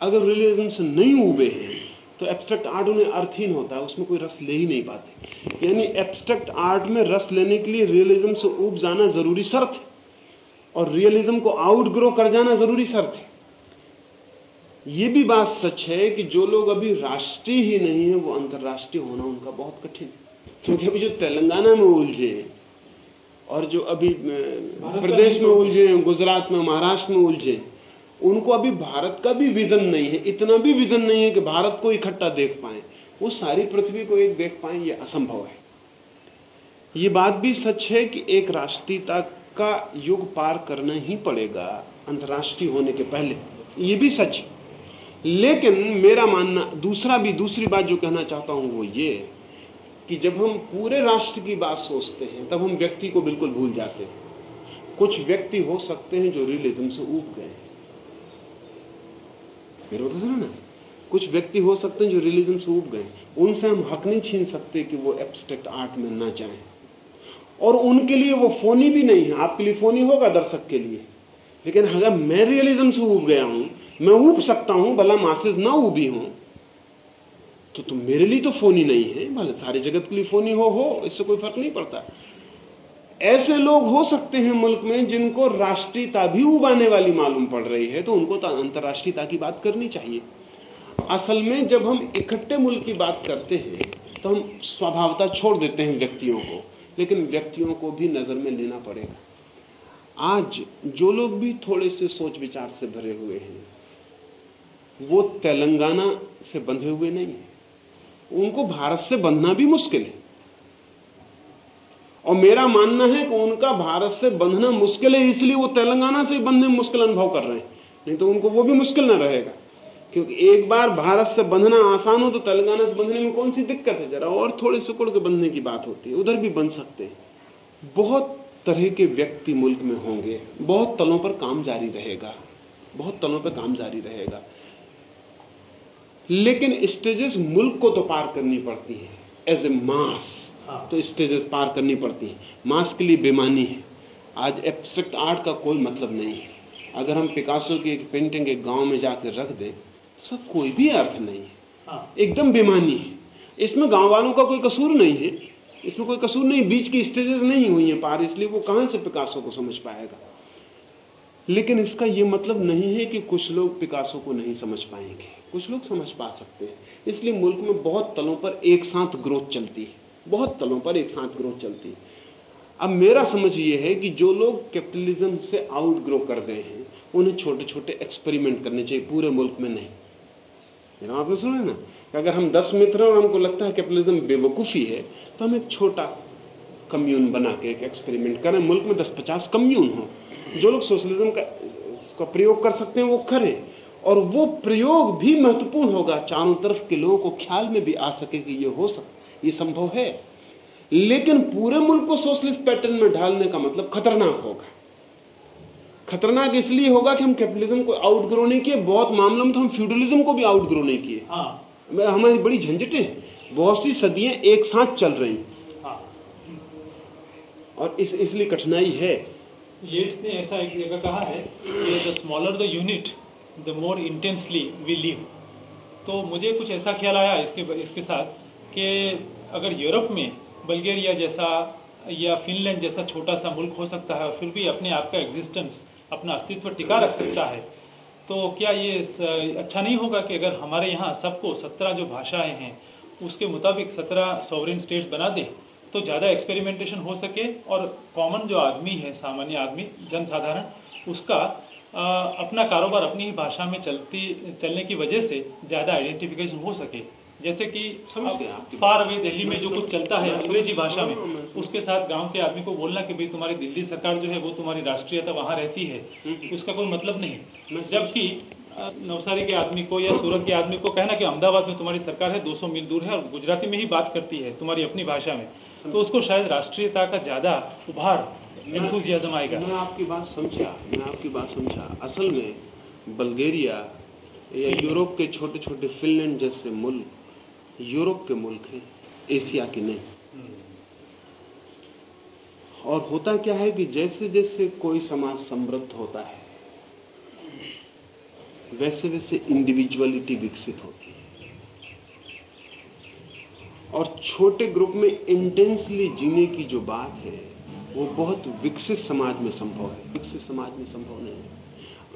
अगर रियलिज्म से नहीं उबे हैं तो एब्स्ट्रैक्ट आर्ट उन्हें अर्थहीन होता है, उसमें कोई रस ले ही नहीं पाते। यानी एब्स्ट्रैक्ट आर्ट में रस लेने के लिए रियलिज्म से उब जाना ज़रूरी शर्त है, और रियलिज्म को आउटग्रो कर जाना ज़रूरी शर्त है। ये भी बात सच है कि जो लोग अभी राष्ट्रीय ही नहीं है, वो अंतर्राष्ट्रीय होना उनका बहुत कठिन है। क्योंकि अभी जो तेलंगाना में उलझे हैं और जो अभी प्रदेश में उलझे हैं गुजरात में महाराष्ट्र में उलझे उनको अभी भारत का भी विजन नहीं है इतना भी विजन नहीं है कि भारत को इकट्ठा देख पाए। वो सारी पृथ्वी को एक देख पाए ये असंभव है। ये बात भी सच है कि एक राष्ट्रीयता का युग पार करना ही पड़ेगा अंतर्राष्ट्रीय होने के पहले। ये भी सच है। लेकिन मेरा मानना दूसरा भी दूसरी बात जो कहना चाहता हूँ वो ये कि जब हम पूरे राष्ट्र की बात सोचते हैं, तब हम व्यक्ति को बिल्कुल भूल जाते हैं। कुछ व्यक्ति हो सकते हैं जो रियलिज्म से ऊब गए हैं। मेरे तो ना। कुछ व्यक्ति हो सकते हैं जो रिलीजन से उब गए उनसे हम हक नहीं छीन सकते कि वो एब्स्ट्रैक्ट आर्ट में ना जाएँ। और उनके लिए वो फोनी भी नहीं है। आपके लिए फोनी होगा दर्शक के लिए। लेकिन अगर मैं रियलिज्म से उब गया हूँ, मैं उब सकता हूँ, भला मासेज ना उबी हूँ तो तुम मेरे लिए तो फोनी नहीं है भले सारे जगत के लिए फोनी हो हो, इससे कोई फ़र्क नहीं पड़ता। ऐसे लोग हो सकते हैं मुल्क में जिनको राष्ट्रीयता भी उबाने वाली मालूम पड़ रही है तो उनको तो अंतर्राष्ट्रीयता की बात करनी चाहिए। असल में जब हम इकट्ठे मुल्क की बात करते हैं तो हम स्वभावता छोड़ देते हैं व्यक्तियों को, लेकिन व्यक्तियों को भी नज़र में लेना पड़ेगा। आज जो लोग भी थोड़े से सोच विचार से भरे हुए हैं, वो तेलंगाना से बंधे हुए नहीं है। उनको भारत से बंधना भी मुश्किल है। और मेरा मानना है कि उनका भारत से बंधना मुश्किल है, इसलिए वो तेलंगाना से बंधने में मुश्किल अनुभव कर रहे हैं। नहीं तो उनको वो भी मुश्किल ना रहेगा। क्योंकि एक बार भारत से बंधना आसान हो तो तेलंगाना से बंधने में कौन सी दिक्कत है? जरा और थोड़े सुकुड़ के बंधने की बात होती है। उधर भी बन सकते हैं। बहुत तरह के व्यक्ति मुल्क में होंगे। बहुत तलों पर काम जारी रहेगा। बहुत तलों पर काम जारी रहेगा। लेकिन स्टेजेस मुल्क को तो पार करनी पड़ती है एज ए मास तो स्टेजेस पार करनी पड़ती है। मास के लिए बेमानी है। आज एब्स्ट्रैक्ट आर्ट का कोई मतलब नहीं है। अगर हम पिकासो की एक पेंटिंग एक गाँव में जाकर रख दें सब कोई भी अर्थ नहीं है। हाँ। एकदम बेमानी है। इसमें गाँव वालों का कोई कसूर नहीं है। इसमें कोई कसूर नहीं बीच की स्टेजेस नहीं हुई है पार इसलिए वो कहाँ से पिकासो को समझ पाएगा? लेकिन इसका यह मतलब नहीं है कि कुछ लोग पिकासो को नहीं समझ पाएँगे। कुछ लोग समझ पा सकते हैं। इसलिए मुल्क में बहुत तलों पर एक साथ ग्रोथ चलती है। बहुत तलों पर एक साथ ग्रोथ चलती है। अब मेरा समझ ये है कि जो लोग कैपिटलिज्म से आउट ग्रो कर गए हैं, उन्हें छोटे छोटे एक्सपेरिमेंट करने चाहिए, पूरे मुल्क में नहीं। मेरा आपने सुना ना? कि अगर हम दस मित्र हैं और हमको लगता है कैपिटलिज्म बेवकूफ़ी है तो हम एक छोटा कम्यून बना के एक एक्सपेरिमेंट करें। मुल्क में दस पचास कम्यून हो। जो लोग सोशलिज्म का, का प्रयोग कर सकते हैं वो करें। और वो प्रयोग भी महत्वपूर्ण होगा। चारों तरफ़ के लोगों को ख्याल में भी आ सके कि ये हो सक ये संभव है। लेकिन पूरे मुल्क को सोशलिस्ट पैटर्न में ढालने का मतलब खतरनाक होगा। खतरनाक इसलिए होगा कि हम कैपिटलिज्म को आउटग्रो नहीं किए। बहुत मामलों में तो हम फ्यूडलिज्म को भी आउटग्रो नहीं किए। हाँ। हमारी बड़ी झंझटें बहुत सी सदियाँ एक साथ चल रही हाँ। और इस, इसलिए कठिनाई है। ये इसने ऐसा एक जगह कहा है कि the smaller the unit the more intensely we live तो मुझे कुछ ऐसा ख्याल आया इसके इसके साथ कि अगर यूरोप में बल्गेरिया जैसा या फिनलैंड जैसा छोटा सा मुल्क हो सकता है और फिर भी अपने आप का एग्जिस्टेंस अपना अस्तित्व टिका रख सकता है तो क्या ये अच्छा नहीं होगा कि अगर हमारे यहाँ सबको सत्रह जो भाषाएँ हैं, उसके मुताबिक सत्रह सॉवरिन स्टेट्स बना दे? तो ज़्यादा एक्सपेरिमेंटेशन हो सके और कॉमन जो आदमी है सामान्य आदमी जनसाधारण उसका आ, अपना कारोबार अपनी ही भाषा में चलती चलने की वजह से ज़्यादा आइडेंटिफिकेशन हो सके। जैसे कि फार अवे दिल्ली में जो कुछ चलता है अंग्रेज़ी भाषा में उसके साथ गाँव के आदमी को बोलना कि भाई तुम्हारी दिल्ली सरकार जो है वो तुम्हारी राष्ट्रीयता वहाँ रहती है हम्म। उसका कोई मतलब नहीं जबकि नवसारी के आदमी को या सूरत के आदमी को कहना कि अहमदाबाद में तुम्हारी सरकार है 200 मील दूर है और गुजराती में ही बात करती है तुम्हारी अपनी भाषा में। तो उसको शायद राष्ट्रीयता का ज़्यादा उभार इंथुजियाजम आएगा। मैं आपकी बात समझा, मैं आपकी बात समझा। असल में बल्गेरिया या यूरोप के छोटे छोटे फिनलैंड जैसे मुल्क, यूरोप के मुल्क हैं, एशिया के नहीं। और होता क्या है कि जैसे जैसे कोई समाज समृद्ध होता है वैसे वैसे इंडिविजुअलिटी विकसित होती और छोटे ग्रुप में इंटेंसली जीने की जो बात है वो बहुत विकसित समाज में संभव है। विकसित समाज में संभव नहीं है।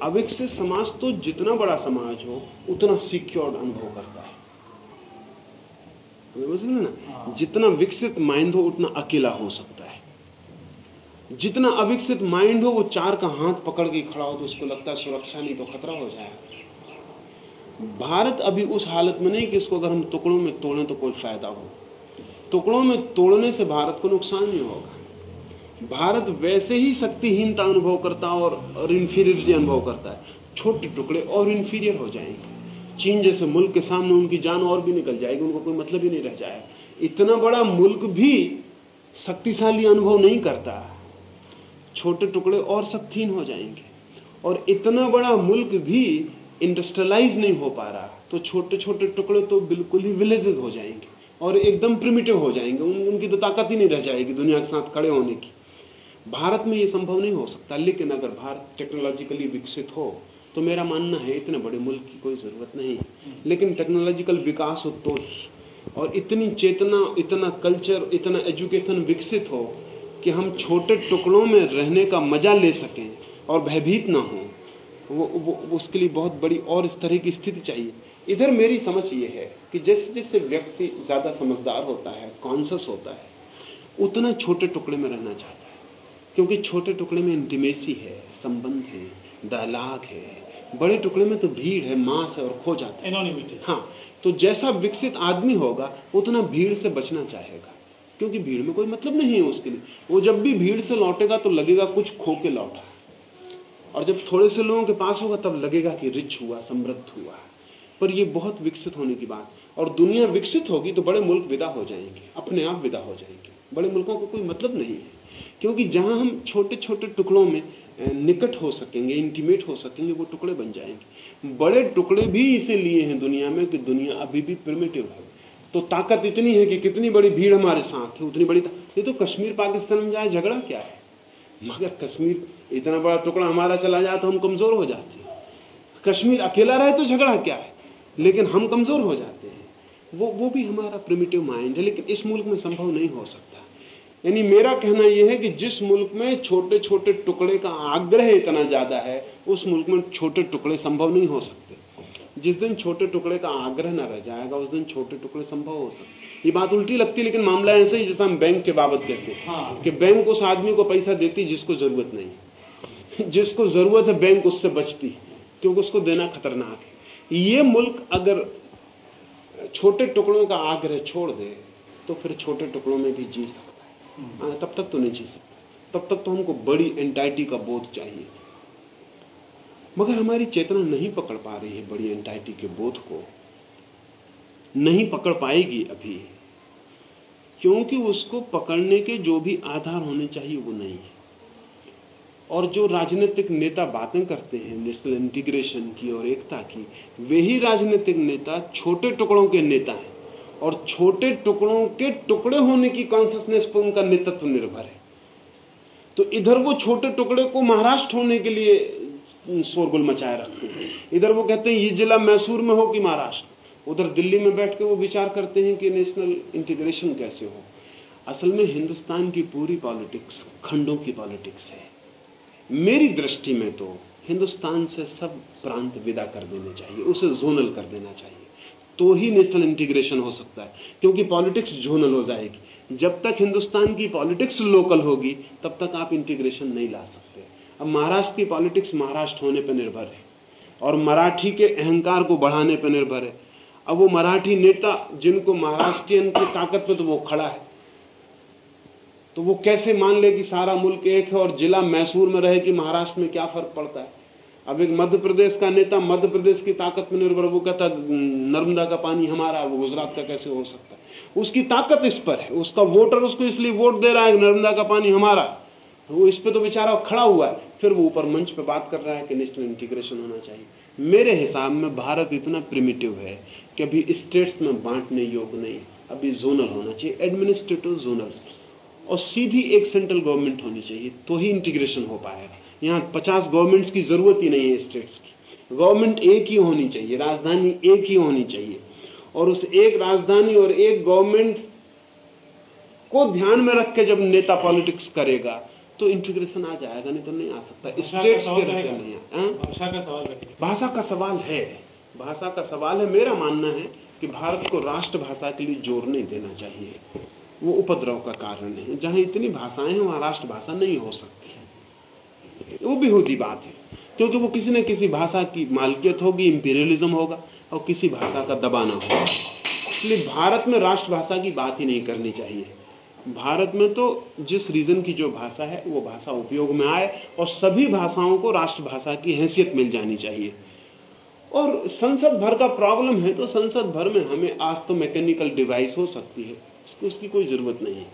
अविकसित समाज तो जितना बड़ा समाज हो उतना सिक्योर्ड अनुभव करता है। समझ ना? हाँ। जितना विकसित माइंड हो उतना अकेला हो सकता है। जितना अविकसित माइंड हो वो चार का हाथ पकड़ के खड़ा हो तो उसको लगता है सुरक्षा नहीं तो खतरा हो जाएगा। भारत अभी उस हालत में नहीं कि इसको अगर हम टुकड़ों में तोड़ें तो कोई फ़ायदा हो। टुकड़ों में तोड़ने से भारत को नुकसान नहीं होगा। भारत वैसे ही शक्तिहीनता अनुभव करता और, और इंफीरियरिटी अनुभव करता है। छोटे टुकड़े और इंफीरियर हो जाएँगे। चीन जैसे मुल्क के सामने उनकी जान और भी निकल जाएगी उनको कोई मतलब ही नहीं रह जाएगा। इतना बड़ा मुल्क भी शक्तिशाली अनुभव नहीं करता। छोटे टुकड़े और शक्तिहीन हो जाएँगे। और इतना बड़ा मुल्क भी इंडस्ट्रियलाइज नहीं हो पा रहा तो छोटे छोटे टुकड़े तो बिल्कुल ही विलेजेस हो जाएँगे और एकदम प्रिमिटिव हो जाएँगे। उन, उनकी तो ताकत ही नहीं रह जाएगी दुनिया के साथ खड़े होने की। भारत में यह संभव नहीं हो सकता लेकिन अगर भारत टेक्नोलॉजिकली विकसित हो तो मेरा मानना है इतने बड़े मुल्क की कोई ज़रूरत नहीं। लेकिन टेक्नोलॉजिकल विकास उत्तोष और इतनी चेतना इतना कल्चर इतना एजुकेशन विकसित हो कि हम छोटे टुकड़ों में रहने का मज़ा ले सकें और भयभीत ना हो। वो, वो उसके लिए बहुत बड़ी और इस तरह की स्थिति चाहिए। इधर मेरी समझ ये है कि जैसे जैसे व्यक्ति ज़्यादा समझदार होता है कॉन्सियस होता है उतना छोटे टुकड़े में रहना चाहता है। क्योंकि छोटे टुकड़े में इंटीमेसी है संबंध है डायलाग है बड़े टुकड़े में तो भीड़ है मांस है और खो जाता है। एनोनिमिटी हाँ तो जैसा विकसित आदमी होगा उतना भीड़ से बचना चाहेगा। क्योंकि भीड़ में कोई मतलब नहीं है उसके लिए। वो जब भी भीड़ से लौटेगा तो लगेगा कुछ खो के लौटा। और जब थोड़े से लोगों के पास होगा, तब लगेगा कि रिच हुआ, समृद्ध हुआ। पर यह बहुत विकसित होने की बात। और दुनिया विकसित होगी तो बड़े मुल्क विदा हो जाएँगे, अपने आप विदा हो जाएँगे। बड़े मुल्कों को कोई मतलब नहीं है। क्योंकि जहाँ हम छोटे छोटे टुकड़ों में निकट हो सकेंगे इंटीमेट हो सकेंगे, वो टुकड़े बन जाएँगे। बड़े टुकड़े भी इसे लिए हैं दुनिया में कि दुनिया अभी भी प्रिमेटिव है। तो ताकत इतनी है कि कितनी बड़ी भीड़ हमारे साथ है, उतनी बड़ी ये तो कश्मीर पाकिस्तान में जाए, झगड़ा क्या है? मगर कश्मीर इतना बड़ा टुकड़ा हमारा चला जाए तो हम कमज़ोर हो जाते हैं। कश्मीर अकेला रहे तो झगड़ा क्या है? लेकिन हम कमज़ोर हो जाते हैं। वो वो भी हमारा प्रिमिटिव माइंड है, लेकिन इस मुल्क में संभव नहीं हो सकता। यानी मेरा कहना यह है कि जिस मुल्क में छोटे छोटे टुकड़े का आग्रह इतना ज़्यादा है, उस मुल्क में छोटे टुकड़े संभव नहीं हो सकते। जिस दिन छोटे टुकड़े का आग्रह न रह जाएगा उस दिन छोटे टुकड़े संभव हो सकते ये बात उल्टी लगती लेकिन मामला ऐसा ही जैसा हम बैंक के बाबत कहते हैं हाँ। कि बैंक उस आदमी को पैसा देती जिसको ज़रूरत नहीं जिसको ज़रूरत है बैंक उससे बचती क्योंकि उसको देना खतरनाक है। ये मुल्क अगर छोटे टुकड़ों का आग्रह छोड़ दे तो फिर छोटे टुकड़ों में भी जी सकता है। हम्म। हाँ, तब तक तो नहीं जी सकता। तब तक तो हमको बड़ी एंटाइटी का बोध चाहिए। मगर हमारी चेतना नहीं पकड़ पा रही है बड़ी एंटाइटी के बोध को। नहीं पकड़ पाएगी अभी, क्योंकि उसको पकड़ने के जो भी आधार होने चाहिए वो नहीं है। और जो राजनीतिक नेता बातें करते हैं नेशनल इंटीग्रेशन की और एकता की, वे ही राजनीतिक नेता, छोटे टुकड़ों के नेता हैं। और छोटे टुकड़ों के टुकड़े होने की कॉन्सियसनेस पर उनका नेतृत्व निर्भर है। तो इधर वो छोटे टुकड़े को महाराष्ट्र होने के लिए शोरगुल मचाए रखते हैं। इधर वो कहते हैं, ये जिला मैसूर में हो कि महाराष्ट्र? उधर दिल्ली में बैठ के वो विचार करते हैं कि नेशनल इंटीग्रेशन कैसे हो। असल में हिंदुस्तान की पूरी पॉलिटिक्स खंडों की पॉलिटिक्स है। मेरी दृष्टि में तो हिंदुस्तान से सब प्रांत विदा कर देने चाहिए, उसे जोनल कर देना चाहिए। तो ही नेशनल इंटीग्रेशन हो सकता है, क्योंकि पॉलिटिक्स जोनल हो जाएगी। जब तक हिंदुस्तान की पॉलिटिक्स लोकल होगी, तब तक आप इंटीग्रेशन नहीं ला सकते। अब महाराष्ट्र की पॉलिटिक्स महाराष्ट्र होने पर निर्भर है और मराठी के अहंकार को बढ़ाने पर निर्भर है। अब वो मराठी नेता जिनको महाराष्ट्रियन की ताकत पर तो वो खड़ा है। तो वो कैसे मान ले कि सारा मुल्क एक है और जिला मैसूर में रहे कि महाराष्ट्र में क्या फ़र्क पड़ता है? अब एक मध्य प्रदेश का नेता मध्य प्रदेश की ताकत में निर्भर वो कहता नर्मदा का पानी हमारा, वो गुजरात का कैसे हो सकता है? उसकी ताकत इस पर है। उसका वोटर उसको इसलिए वोट दे रहा है नर्मदा का पानी हमारा वो इस पे तो बेचारा खड़ा हुआ है। फिर वो ऊपर मंच पे बात कर रहा है कि नेशनल इंटीग्रेशन होना चाहिए। मेरे हिसाब में भारत इतना प्रिमिटिव है कि अभी स्टेट्स में बांटने योग्य नहीं अभी जोनल होना चाहिए एडमिनिस्ट्रेटिव जोनल और सीधी एक सेंट्रल गवर्नमेंट होनी चाहिए तो ही इंटीग्रेशन हो पाएगा। यहाँ पचास गवर्नमेंट्स की ज़रूरत ही नहीं है स्टेट्स की। गवर्नमेंट एक ही होनी चाहिए, राजधानी एक ही होनी चाहिए। और उस एक राजधानी और एक गवर्नमेंट को ध्यान में रख के जब नेता पॉलिटिक्स करेगा तो इंटीग्रेशन आ जाएगा नहीं तो नहीं आ सकता। स्टेट्स के रहते नहीं हाँ? भाषा का सवाल है भाषा का सवाल है। भाषा का सवाल है मेरा मानना है कि भारत को राष्ट्रभाषा के लिए ज़ोर नहीं देना चाहिए। वो उपद्रव का कारण है। जहाँ इतनी भाषाएँ हैं वहाँ राष्ट्रभाषा नहीं हो सकती वो भी होती बात है। क्योंकि वो किसी न किसी भाषा की मालकियत होगी इंपीरियलिज्म होगा और किसी भाषा का दबाना होगा। इसलिए भारत में राष्ट्रभाषा की बात ही नहीं करनी चाहिए। भारत में तो जिस रीजन की जो भाषा है, वो भाषा उपयोग में आए और सभी भाषाओं को राष्ट्रभाषा की हैसियत मिल जानी चाहिए। और संसद भर का प्रॉब्लम है तो संसद भर में हमें आज तो मैकेनिकल डिवाइस हो सकती है। उसकी उसकी कोई ज़रूरत नहीं है।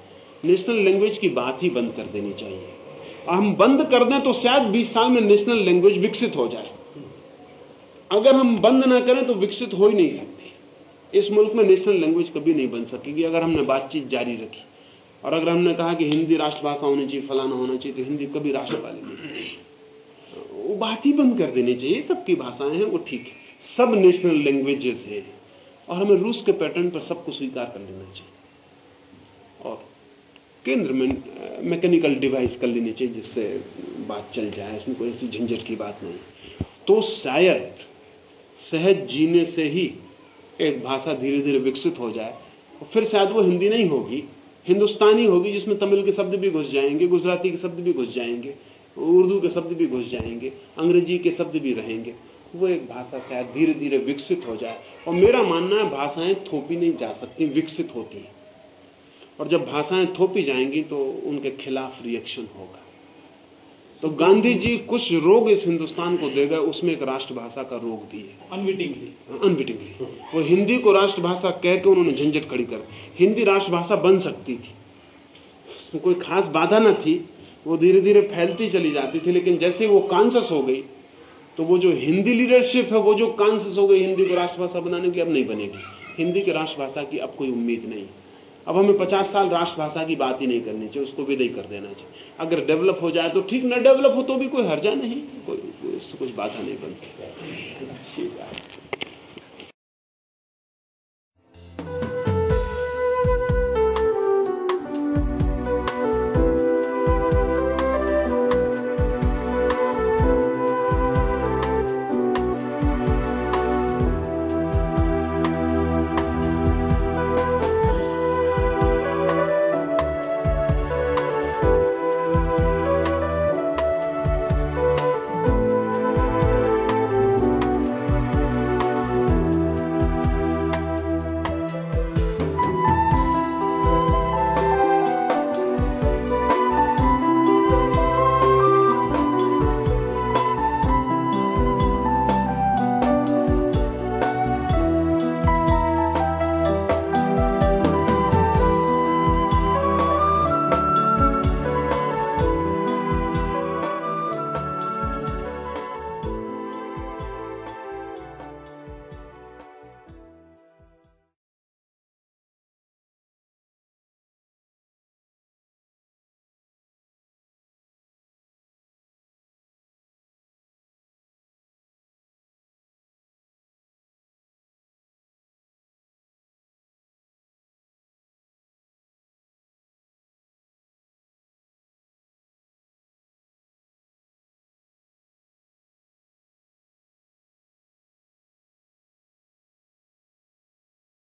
नेशनल लैंग्वेज की बात ही बंद कर देनी चाहिए। हम बंद कर दें तो शायद 20 साल में नेशनल लैंग्वेज विकसित हो जाए। अगर हम बंद ना करें तो विकसित हो ही नहीं सकती। इस मुल्क में नेशनल लैंग्वेज कभी नहीं बन सकेगी, अगर हमने बातचीत जारी रखी। और अगर हमने कहा कि हिंदी राष्ट्रभाषा होनी चाहिए, फलाना होना चाहिए तो हिंदी कभी राष्ट्र वाली नहीं वो बात ही बंद कर देनी चाहिए सबकी भाषाएँ हैं, वो ठीक है। सब नेशनल लैंग्वेजेस हैं। और हमें रूस के पैटर्न पर सबको स्वीकार कर लेना चाहिए। और केंद्र में मैकेनिकल डिवाइस कर लेनी चाहिए, जिससे बात चल जाए इसमें कोई ऐसी झंझट की बात नहीं। तो शायद सहज जीने से ही एक भाषा धीरे धीरे विकसित हो जाए, और फिर शायद वो हिंदी नहीं होगी। हिंदुस्तानी होगी जिसमें तमिल के शब्द भी घुस जाएँगे, गुजराती के शब्द भी घुस जाएँगे, उर्दू के शब्द भी घुस जाएँगे, अंग्रेज़ी के शब्द भी रहेंगे। वो एक भाषा शायद धीरे धीरे विकसित हो जाए। और मेरा मानना है भाषाएँ थोपी नहीं जा सकती, विकसित होती हैं। और जब भाषाएँ थोपी जाएँगी तो उनके खिलाफ रिएक्शन होगा। तो गांधी जी कुछ रोग इस हिंदुस्तान को दे गए उसमें एक राष्ट्रभाषा का रोग दिए अनविटिंगली अनविटिंगली वो हिंदी को राष्ट्रभाषा कह के उन्होंने झंझट खड़ी कर हिंदी राष्ट्रभाषा बन सकती थी। उसमें कोई खास बाधा न थी। वो धीरे धीरे फैलती चली जाती थी लेकिन जैसे वो कॉन्सियस हो गई तो वो जो हिंदी लीडरशिप है वो जो कॉन्सियस हो गई हिंदी को राष्ट्रभाषा बनाने की अब नहीं बनेगी। हिंदी की राष्ट्रभाषा की अब कोई उम्मीद नहीं। अब हमें पचास साल राष्ट्रभाषा की बात ही नहीं करनी चाहिए, उसको विदय कर देना चाहिए। अगर डेवलप हो जाए तो ठीक, न डेवलप हो तो भी कोई हर्जा नहीं, कोई उससे कुछ बाधा नहीं बनती।